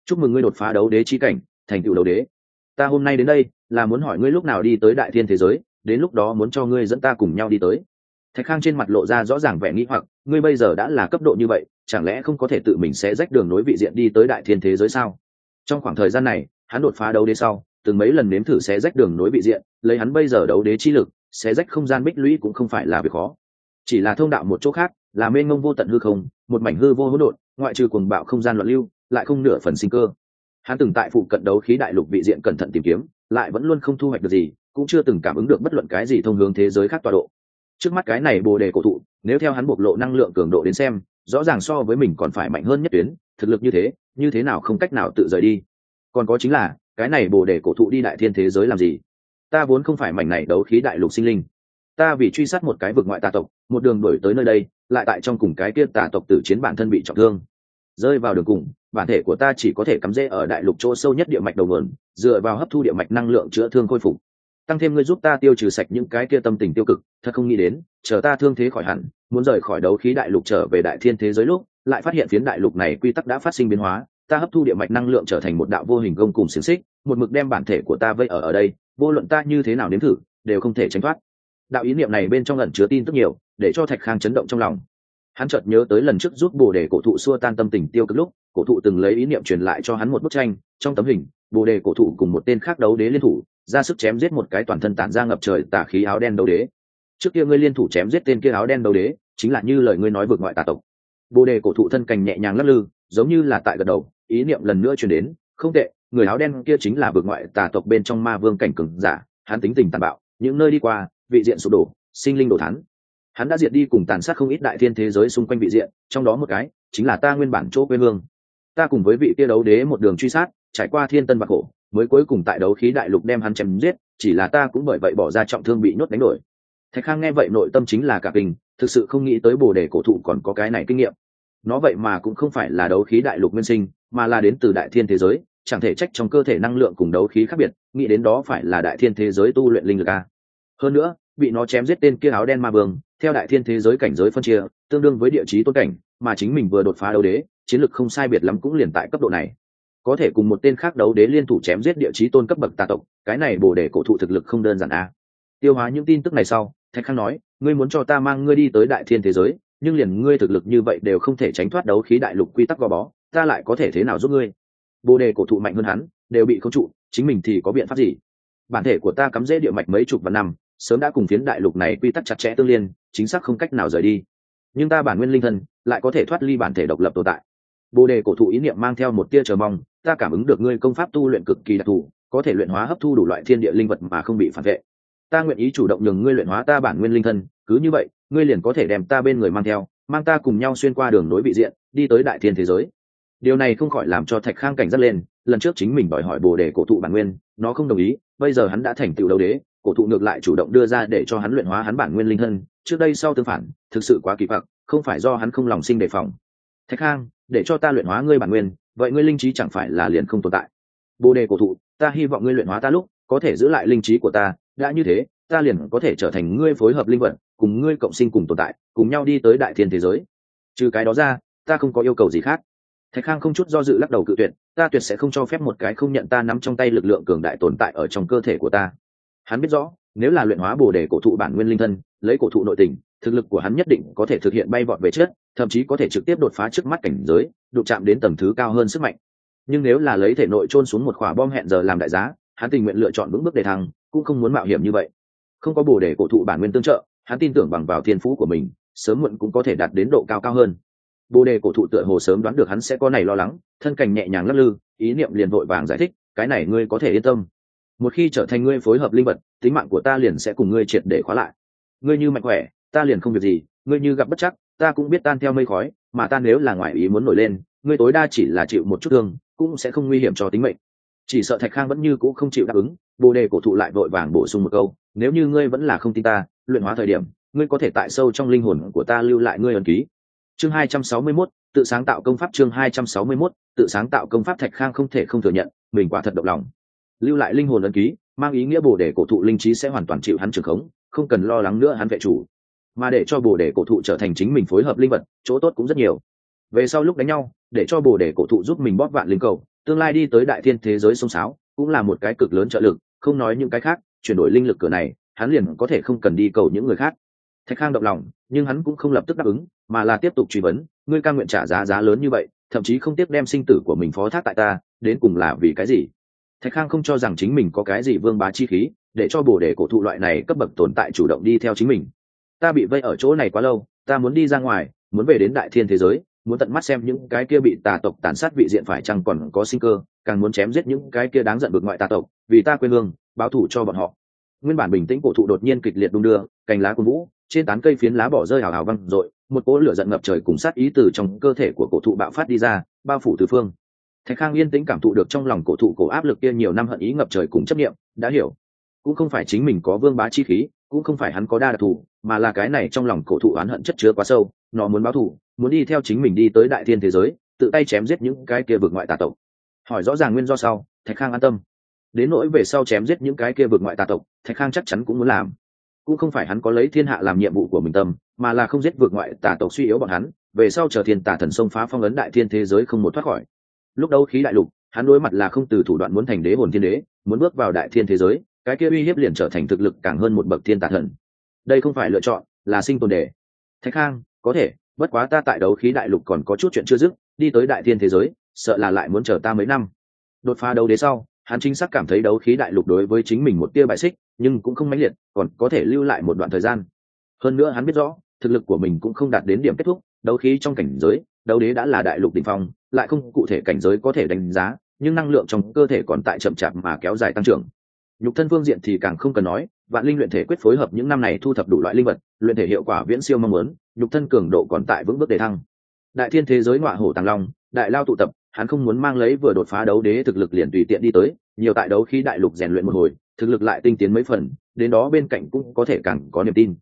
Chúc mừng ngươi đột phá đấu đế chi cảnh, thành tựu đấu đế. Ta hôm nay đến đây là muốn hỏi ngươi lúc nào đi tới đại thiên thế giới, đến lúc đó muốn cho ngươi dẫn ta cùng nhau đi tới. Thạch khang trên mặt lộ ra rõ ràng vẻ nghĩ hoặc, ngươi bây giờ đã là cấp độ như vậy, chẳng lẽ không có thể tự mình sẽ rách đường nối vị diện đi tới đại thiên thế giới sao? Trong khoảng thời gian này, hắn đột phá đấu đế sau, từng mấy lần nếm thử sẽ rách đường nối vị diện, lấy hắn bây giờ đấu đế chi lực, sẽ rách không gian bích lũy cũng không phải là việc khó. Chỉ là thông đạo một chỗ khác, là mênh ngông vô tận hư không, một mảnh hư vô hỗn độn, ngoại trừ cuồng bạo không gian loạn lưu, lại không nửa phần sinh cơ. Hắn từng tại phụ cận đấu khí đại lục vị diện cẩn thận tìm kiếm lại vẫn luôn không thu hoạch được gì, cũng chưa từng cảm ứng được bất luận cái gì thông hướng thế giới khác tọa độ. Trước mắt cái này bồ đề cổ thụ, nếu theo hắn bộc lộ năng lượng cường độ đến xem, rõ ràng so với mình còn phải mạnh hơn nhất tuyến, thực lực như thế như thế nào không cách nào tự rời đi. Còn có chính là, cái này bồ đề cổ thụ đi đại thiên thế giới làm gì? Ta vốn không phải mảnh này đấu khí đại lục sinh linh. Ta vì truy sát một cái vực ngoại tà tộc, một đường đổi tới nơi đây, lại tại trong cùng cái kia tà tộc tử chiến bản thân bị trọng thương rơi vào đường cùng, bản thể của ta chỉ có thể cắm rễ ở đại lục chỗ sâu nhất địa mạch đầu nguồn, dựa vào hấp thu địa mạch năng lượng chữa thương khôi phục. Tăng thêm ngươi giúp ta tiêu trừ sạch những cái kia tâm tình tiêu cực, thật không nghĩ đến, chờ ta thương thế khỏi hẳn, muốn rời khỏi đấu khí đại lục trở về đại thiên thế giới lúc, lại phát hiện phiến đại lục này quy tắc đã phát sinh biến hóa, ta hấp thu địa mạch năng lượng trở thành một đạo vô hình công cùng xiềng xích, một mực đem bản thể của ta vây ở ở đây, vô luận ta như thế nào nếm thử, đều không thể tránh thoát. Đạo ý niệm này bên trong ẩn chứa tin tức nhiều, để cho thạch khang chấn động trong lòng hắn chợt nhớ tới lần trước giúp bồ đề cổ thụ xua tan tâm tình tiêu cực lúc, cổ thụ từng lấy ý niệm truyền lại cho hắn một bức tranh, trong tấm hình, bồ đề cổ thụ cùng một tên khác đấu đế liên thủ, ra sức chém giết một cái toàn thân tản ra ngập trời tả khí áo đen đấu đế. Trước kia ngươi liên thủ chém giết tên kia áo đen đấu đế, chính là như lời ngươi nói vượt ngoại tà tộc. Bồ đề cổ thụ thân cành nhẹ nhàng lắc lư, giống như là tại gật đầu, ý niệm lần nữa truyền đến, không tệ, người áo đen kia chính là vượt ngoại tà tộc bên trong ma vương cảnh cường giả, hắn tính tình tàn bạo, những nơi đi qua, vị diện sụp đổ, sinh linh đổ thắn hắn đã diệt đi cùng tàn sát không ít đại thiên thế giới xung quanh vị diện, trong đó một cái chính là ta nguyên bản chỗ quê hương. Ta cùng với vị kia đấu đế một đường truy sát, trải qua thiên tân bạc hổ mới cuối cùng tại đấu khí đại lục đem hắn chém giết, chỉ là ta cũng bởi vậy bỏ ra trọng thương bị nhốt đánh đổi. Thạch khang nghe vậy nội tâm chính là cả kinh, thực sự không nghĩ tới bồ đề cổ thụ còn có cái này kinh nghiệm. Nó vậy mà cũng không phải là đấu khí đại lục nguyên sinh, mà là đến từ đại thiên thế giới, chẳng thể trách trong cơ thể năng lượng cùng đấu khí khác biệt, nghĩ đến đó phải là đại thiên thế giới tu luyện linh lực a. Hơn nữa, bị nó chém giết tên kia áo đen ma vương theo đại thiên thế giới cảnh giới phân chia, tương đương với địa chí tôn cảnh, mà chính mình vừa đột phá đấu đế, chiến lực không sai biệt lắm cũng liền tại cấp độ này. Có thể cùng một tên khác đấu đế liên thủ chém giết địa chí tôn cấp bậc tà tộc, cái này bồ đề cổ thụ thực lực không đơn giản a tiêu hóa những tin tức này sau, thạch khang nói, ngươi muốn cho ta mang ngươi đi tới đại thiên thế giới, nhưng liền ngươi thực lực như vậy đều không thể tránh thoát đấu khí đại lục quy tắc gò bó, ta lại có thể thế nào giúp ngươi? Bồ đề cổ thụ mạnh hơn hắn, đều bị không trụ, chính mình thì có biện pháp gì? Bản thể của ta cắm rễ địa mạch mấy chục vạn năm sớm đã cùng phiến đại lục này quy tắc chặt chẽ tương liên, chính xác không cách nào rời đi. Nhưng ta bản nguyên linh thân, lại có thể thoát ly bản thể độc lập tồn tại. Bồ đề cổ thụ ý niệm mang theo một tia chờ mong, ta cảm ứng được ngươi công pháp tu luyện cực kỳ đặc thù, có thể luyện hóa hấp thu đủ loại thiên địa linh vật mà không bị phản vệ. Ta nguyện ý chủ động nhường ngươi luyện hóa ta bản nguyên linh thân, cứ như vậy, ngươi liền có thể đem ta bên người mang theo, mang ta cùng nhau xuyên qua đường nối vị diện, đi tới đại thiên thế giới. Điều này không khỏi làm cho thạch khang cảnh giác lên, lần trước chính mình đòi hỏi bồ đề cổ thụ bản nguyên, nó không đồng ý, bây giờ hắn đã thành tựu đấu đế cổ thụ ngược lại chủ động đưa ra để cho hắn luyện hóa hắn bản nguyên linh hơn. trước đây sau tương phản, thực sự quá kỳ vọng không phải do hắn không lòng sinh đề phòng. Thạch khang để cho ta luyện hóa ngươi bản nguyên, vậy ngươi linh trí chẳng phải là liền không tồn tại. Bồ đề cổ thụ, ta hy vọng ngươi luyện hóa ta lúc, có thể giữ lại linh trí của ta, đã như thế, ta liền có thể trở thành ngươi phối hợp linh vật cùng ngươi cộng sinh cùng tồn tại, cùng nhau đi tới đại thiên thế giới. Trừ cái đó ra, ta không có yêu cầu gì khác. Thạch khang không chút do dự lắc đầu cự tuyệt, ta tuyệt sẽ không cho phép một cái không nhận ta nắm trong tay lực lượng cường đại tồn tại ở trong cơ thể của ta hắn biết rõ, nếu là luyện hóa bồ đề cổ thụ bản nguyên linh thân, lấy cổ thụ nội tình, thực lực của hắn nhất định có thể thực hiện bay vọt về trước, thậm chí có thể trực tiếp đột phá trước mắt cảnh giới, đụng chạm đến tầm thứ cao hơn sức mạnh. Nhưng nếu là lấy thể nội trôn xuống một khỏa bom hẹn giờ làm đại giá, hắn tình nguyện lựa chọn vững bước đề thăng, cũng không muốn mạo hiểm như vậy. Không có bồ đề cổ thụ bản nguyên tương trợ, hắn tin tưởng bằng vào thiên phú của mình, sớm muộn cũng có thể đạt đến độ cao cao hơn. Bồ đề cổ thụ tựa hồ sớm đoán được hắn sẽ có này lo lắng, thân cảnh nhẹ nhàng lắc lư, ý niệm liền vội vàng giải thích, cái này ngươi có thể yên tâm một khi trở thành ngươi phối hợp linh vật tính mạng của ta liền sẽ cùng ngươi triệt để khóa lại. Ngươi như mạnh khỏe ta liền không việc gì ngươi như gặp bất chắc ta cũng biết tan theo mây khói mà ta nếu là ngoại ý muốn nổi lên ngươi tối đa chỉ là chịu một chút thương cũng sẽ không nguy hiểm cho tính mệnh. Chỉ sợ thạch khang vẫn như cũ không chịu đáp ứng bồ đề cổ thụ lại vội vàng bổ sung một câu nếu như ngươi vẫn là không tin ta luyện hóa thời điểm ngươi có thể tại sâu trong linh hồn của ta lưu lại ngươi ẩn ký. Chương 261, tự sáng tạo công pháp chương 261, tự sáng tạo công pháp thạch khang không thể không thừa nhận mình quả thật động lòng lưu lại linh hồn ấn ký, mang ý nghĩa bồ đề cổ thụ linh trí sẽ hoàn toàn chịu hắn trường khống, không cần lo lắng nữa hắn vệ chủ. Mà để cho bồ đề cổ thụ trở thành chính mình phối hợp linh vật, chỗ tốt cũng rất nhiều. Về sau lúc đánh nhau, để cho bồ đề cổ thụ giúp mình bóp vạn linh cầu, tương lai đi tới đại thiên thế giới sông sáo, cũng là một cái cực lớn trợ lực, không nói những cái khác, chuyển đổi linh lực cửa này, hắn liền có thể không cần đi cầu những người khác. Thạch khang động lòng, nhưng hắn cũng không lập tức đáp ứng, mà là tiếp tục truy vấn, ngươi ca nguyện trả giá giá lớn như vậy, thậm chí không tiếp đem sinh tử của mình phó thác tại ta, đến cùng là vì cái gì? Thạch khang không cho rằng chính mình có cái gì vương bá chi khí, để cho bồ đề cổ thụ loại này cấp bậc tồn tại chủ động đi theo chính mình. Ta bị vây ở chỗ này quá lâu, ta muốn đi ra ngoài, muốn về đến đại thiên thế giới, muốn tận mắt xem những cái kia bị tà tộc tàn sát vị diện phải chăng còn có sinh cơ, càng muốn chém giết những cái kia đáng giận bực ngoại tà tộc, vì ta quê hương, báo thủ cho bọn họ. Nguyên bản bình tĩnh cổ thụ đột nhiên kịch liệt đung đưa, cành lá cuốn vũ, trên tán cây phiến lá bỏ rơi hào hào văng rồi một cỗ lửa giận ngập trời cùng sát ý từ trong cơ thể của cổ thụ bạo phát đi ra, bao phủ tứ phương thạch khang yên tĩnh cảm thụ được trong lòng cổ thụ cổ áp lực kia nhiều năm hận ý ngập trời cùng chấp nghiệm đã hiểu. Cũng không phải chính mình có vương bá chi khí, cũng không phải hắn có đa đặc thù, mà là cái này trong lòng cổ thụ oán hận chất chứa quá sâu, nó muốn báo thù, muốn đi theo chính mình đi tới đại thiên thế giới, tự tay chém giết những cái kia vực ngoại tà tộc. Hỏi rõ ràng nguyên do sau, thạch khang an tâm. Đến nỗi về sau chém giết những cái kia vực ngoại tà tộc, thạch khang chắc chắn cũng muốn làm. Cũng không phải hắn có lấy thiên hạ làm nhiệm vụ của mình tâm, mà là không giết vực ngoại tà tộc suy yếu bọn hắn, về sau chờ thiên tà thần sông phá phong ấn đại thiên thế giới không một thoát khỏi lúc đấu khí đại lục, hắn đối mặt là không từ thủ đoạn muốn thành đế hồn thiên đế, muốn bước vào đại thiên thế giới, cái kia uy hiếp liền trở thành thực lực càng hơn một bậc thiên tạc thần. Đây không phải lựa chọn, là sinh tồn đề. Thạch khang, có thể, bất quá ta tại đấu khí đại lục còn có chút chuyện chưa dứt, đi tới đại thiên thế giới, sợ là lại muốn chờ ta mấy năm. Đột phá đấu đế sau, hắn chính xác cảm thấy đấu khí đại lục đối với chính mình một tia bại xích, nhưng cũng không mãnh liệt, còn có thể lưu lại một đoạn thời gian. Hơn nữa hắn biết rõ, thực lực của mình cũng không đạt đến điểm kết thúc, đấu khí trong cảnh giới đấu đế đã là đại lục đ ỉ n h phong, lại không cụ thể cảnh giới có thể đánh giá, nhưng năng lượng trong cơ thể còn tại chậm chạp mà kéo dài tăng trưởng. Nhục thân phương diện thì càng không cần nói, vạn linh luyện thể quyết phối hợp những năm này thu thập đủ loại linh vật, luyện thể hiệu quả viễn siêu mong muốn, nhục thân cường độ còn tại vững bước đề thăng. Đại thiên thế giới ngọa hổ tàng long, đại lao tụ tập, hắn không muốn mang lấy vừa đột phá đấu đế thực lực liền tùy tiện đi tới, nhiều tại đấu khí đại lục rèn luyện một hồi, thực lực lại tinh tiến mấy phần, đến đó bên cạnh cũng có thể càng có niềm tin.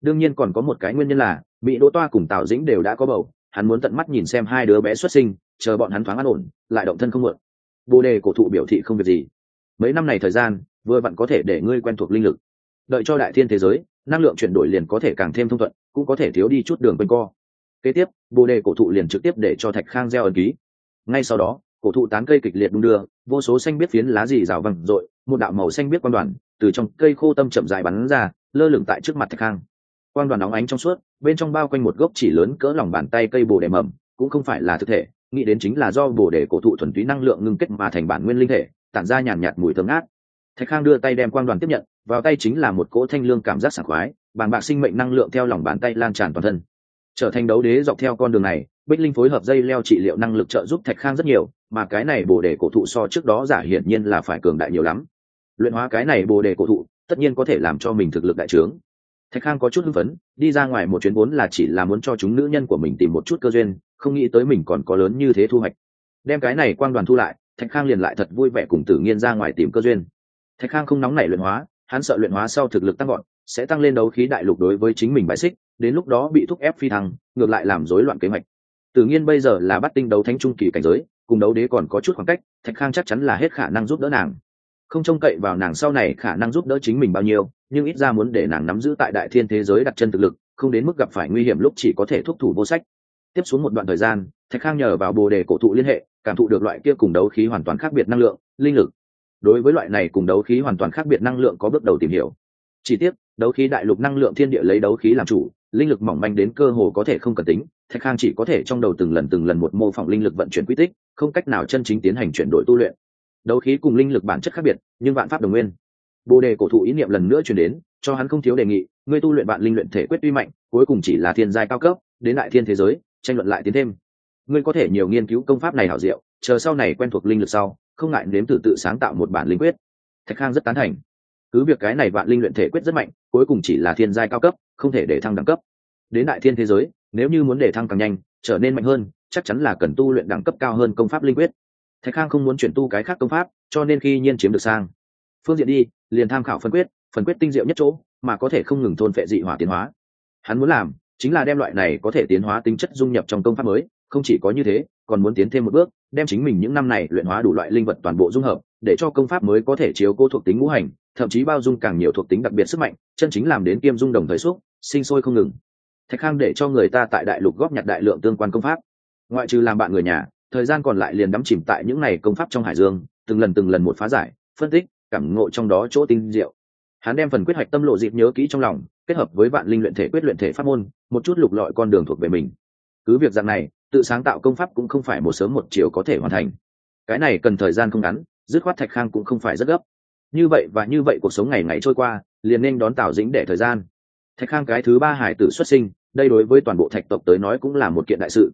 Đương nhiên còn có một cái nguyên nhân là, mỹ đỗ toa cùng tào dĩnh đều đã có bầu hắn muốn tận mắt nhìn xem hai đứa bé xuất sinh, chờ bọn hắn thoáng an ổn, lại động thân không mượn. Bồ đề cổ thụ biểu thị không việc gì. Mấy năm này thời gian, vừa vặn có thể để ngươi quen thuộc linh lực. Đợi cho đại thiên thế giới, năng lượng chuyển đổi liền có thể càng thêm thông thuận, cũng có thể thiếu đi chút đường quanh co. Kế tiếp, bồ đề cổ thụ liền trực tiếp để cho thạch khang gieo ẩn ký. Ngay sau đó, cổ thụ tán cây kịch liệt đung đưa, vô số xanh biết phiến lá dì rào văng r ộ i một đạo màu xanh biết quan đoàn từ trong cây khô tâm chậm dài bắn ra, lơ lửng tại trước mặt thạch khang. Quang đoàn óng ánh trong suốt bên trong bao quanh một gốc chỉ lớn cỡ lòng bàn tay cây bồ đề mầm cũng không phải là thực thể nghĩ đến chính là do bồ đề cổ thụ thuần túy năng lượng ngưng kết mà thành bản nguyên linh thể tản ra nhàn nhạt, mùi thơm ngát. Thạch khang đưa tay đem quang đoàn tiếp nhận vào tay chính là một cỗ thanh lương cảm giác sảng khoái bàn bạc sinh mệnh năng lượng theo lòng bàn tay lan tràn toàn thân. Trở thành đấu đế dọc theo con đường này bích linh phối hợp dây leo trị liệu năng lực trợ giúp thạch khang rất nhiều mà cái này bồ đề cổ thụ so trước đó giả hiển nhiên là phải cường đại nhiều lắm. Luyện hóa cái này bồ đề cổ thụ tất nhiên có thể làm cho mình thực lực đại trướng thạch khang có chút hưng phấn, đi ra ngoài một chuyến vốn là chỉ là muốn cho chúng nữ nhân của mình tìm một chút cơ duyên, không nghĩ tới mình còn có lớn như thế thu hoạch. Đem cái này quang đoàn thu lại, thạch khang liền lại thật vui vẻ cùng tử nghiên ra ngoài tìm cơ duyên. Thạch khang không nóng nảy luyện hóa, hắn sợ luyện hóa sau thực lực tăng gọn sẽ tăng lên đấu khí đại lục đối với chính mình bãi xích, đến lúc đó bị thúc ép phi thăng, ngược lại làm rối loạn kế hoạch. Tử nhiên bây giờ là bắt tinh đấu thánh trung kỳ cảnh giới, cùng đấu đế còn có chút khoảng cách, thạch khang chắc chắn là hết khả năng giúp đỡ nàng không trông cậy vào nàng sau này khả năng giúp đỡ chính mình bao nhiêu, nhưng ít ra muốn để nàng nắm giữ tại đại thiên thế giới đặt chân thực lực, không đến mức gặp phải nguy hiểm lúc chỉ có thể thúc thủ vô sách. Tiếp xuống một đoạn thời gian, thạch khang nhờ vào bồ đề cổ thụ liên hệ, cảm thụ được loại kia cùng đấu khí hoàn toàn khác biệt năng lượng, linh lực. Đối với loại này cùng đấu khí hoàn toàn khác biệt năng lượng có bước đầu tìm hiểu. Chỉ tiếc, đấu khí đại lục năng lượng thiên địa lấy đấu khí làm chủ, linh lực mỏng manh đến cơ hồ có thể không cần tính, thạch khang chỉ có thể trong đầu từng lần từng lần một mô phỏng linh lực vận chuyển quy tích, không cách nào chân chính tiến hành chuyển đổi tu luyện đấu khí cùng linh lực bản chất khác biệt, nhưng vạn pháp đồng nguyên. Bồ đề cổ thụ ý niệm lần nữa chuyển đến, cho hắn không thiếu đề nghị, ngươi tu luyện bạn linh luyện thể quyết tuy mạnh, cuối cùng chỉ là thiên giai cao cấp, đến đại thiên thế giới, tranh luận lại tiến thêm. Ngươi có thể nhiều nghiên cứu công pháp này hảo diệu, chờ sau này quen thuộc linh lực sau, không ngại nếm thử tự sáng tạo một bản linh quyết. Thạch khang rất tán thành. Cứ việc cái này vạn linh luyện thể quyết rất mạnh, cuối cùng chỉ là thiên giai cao cấp, không thể để thăng đẳng cấp. Đến đại thiên thế giới, nếu như muốn để thăng càng nhanh, trở nên mạnh hơn, chắc chắn là cần tu luyện đẳng cấp cao hơn công pháp linh quyết thạch khang không muốn chuyển tu cái khác công pháp, cho nên khi nhiên chiếm được sang. Phương diện đi, liền tham khảo phân quyết phần quyết tinh diệu nhất chỗ, mà có thể không ngừng thôn phệ dị hỏa tiến hóa. Hắn muốn làm, chính là đem loại này có thể tiến hóa tính chất dung nhập trong công pháp mới, không chỉ có như thế, còn muốn tiến thêm một bước, đem chính mình những năm này luyện hóa đủ loại linh vật toàn bộ dung hợp, để cho công pháp mới có thể chiếu cố thuộc tính ngũ hành, thậm chí bao dung càng nhiều thuộc tính đặc biệt sức mạnh, chân chính làm đến kiêm dung đồng thời suốt sinh sôi không ngừng. Thạch khang để cho người ta tại đại lục góp nhặt đại lượng tương quan công pháp. Ngoại trừ làm bạn người nhà thời gian còn lại liền đắm chìm tại những này công pháp trong hải dương, từng lần từng lần một phá giải, phân tích, cảm ngộ trong đó chỗ tinh diệu. Hắn đem phần quyết hoạch tâm lộ dịp nhớ kỹ trong lòng, kết hợp với vạn linh luyện thể quyết luyện thể pháp môn, một chút lục lọi con đường thuộc về mình. Cứ việc dạng này, tự sáng tạo công pháp cũng không phải một sớm một chiều có thể hoàn thành. Cái này cần thời gian không ngắn, dứt khoát thạch khang cũng không phải rất gấp. Như vậy và như vậy cuộc sống ngày ngày trôi qua, liền nên đón tào dĩnh để thời gian. Thạch khang cái thứ ba hải tử xuất sinh, đây đối với toàn bộ thạch tộc tới nói cũng là một kiện đại sự.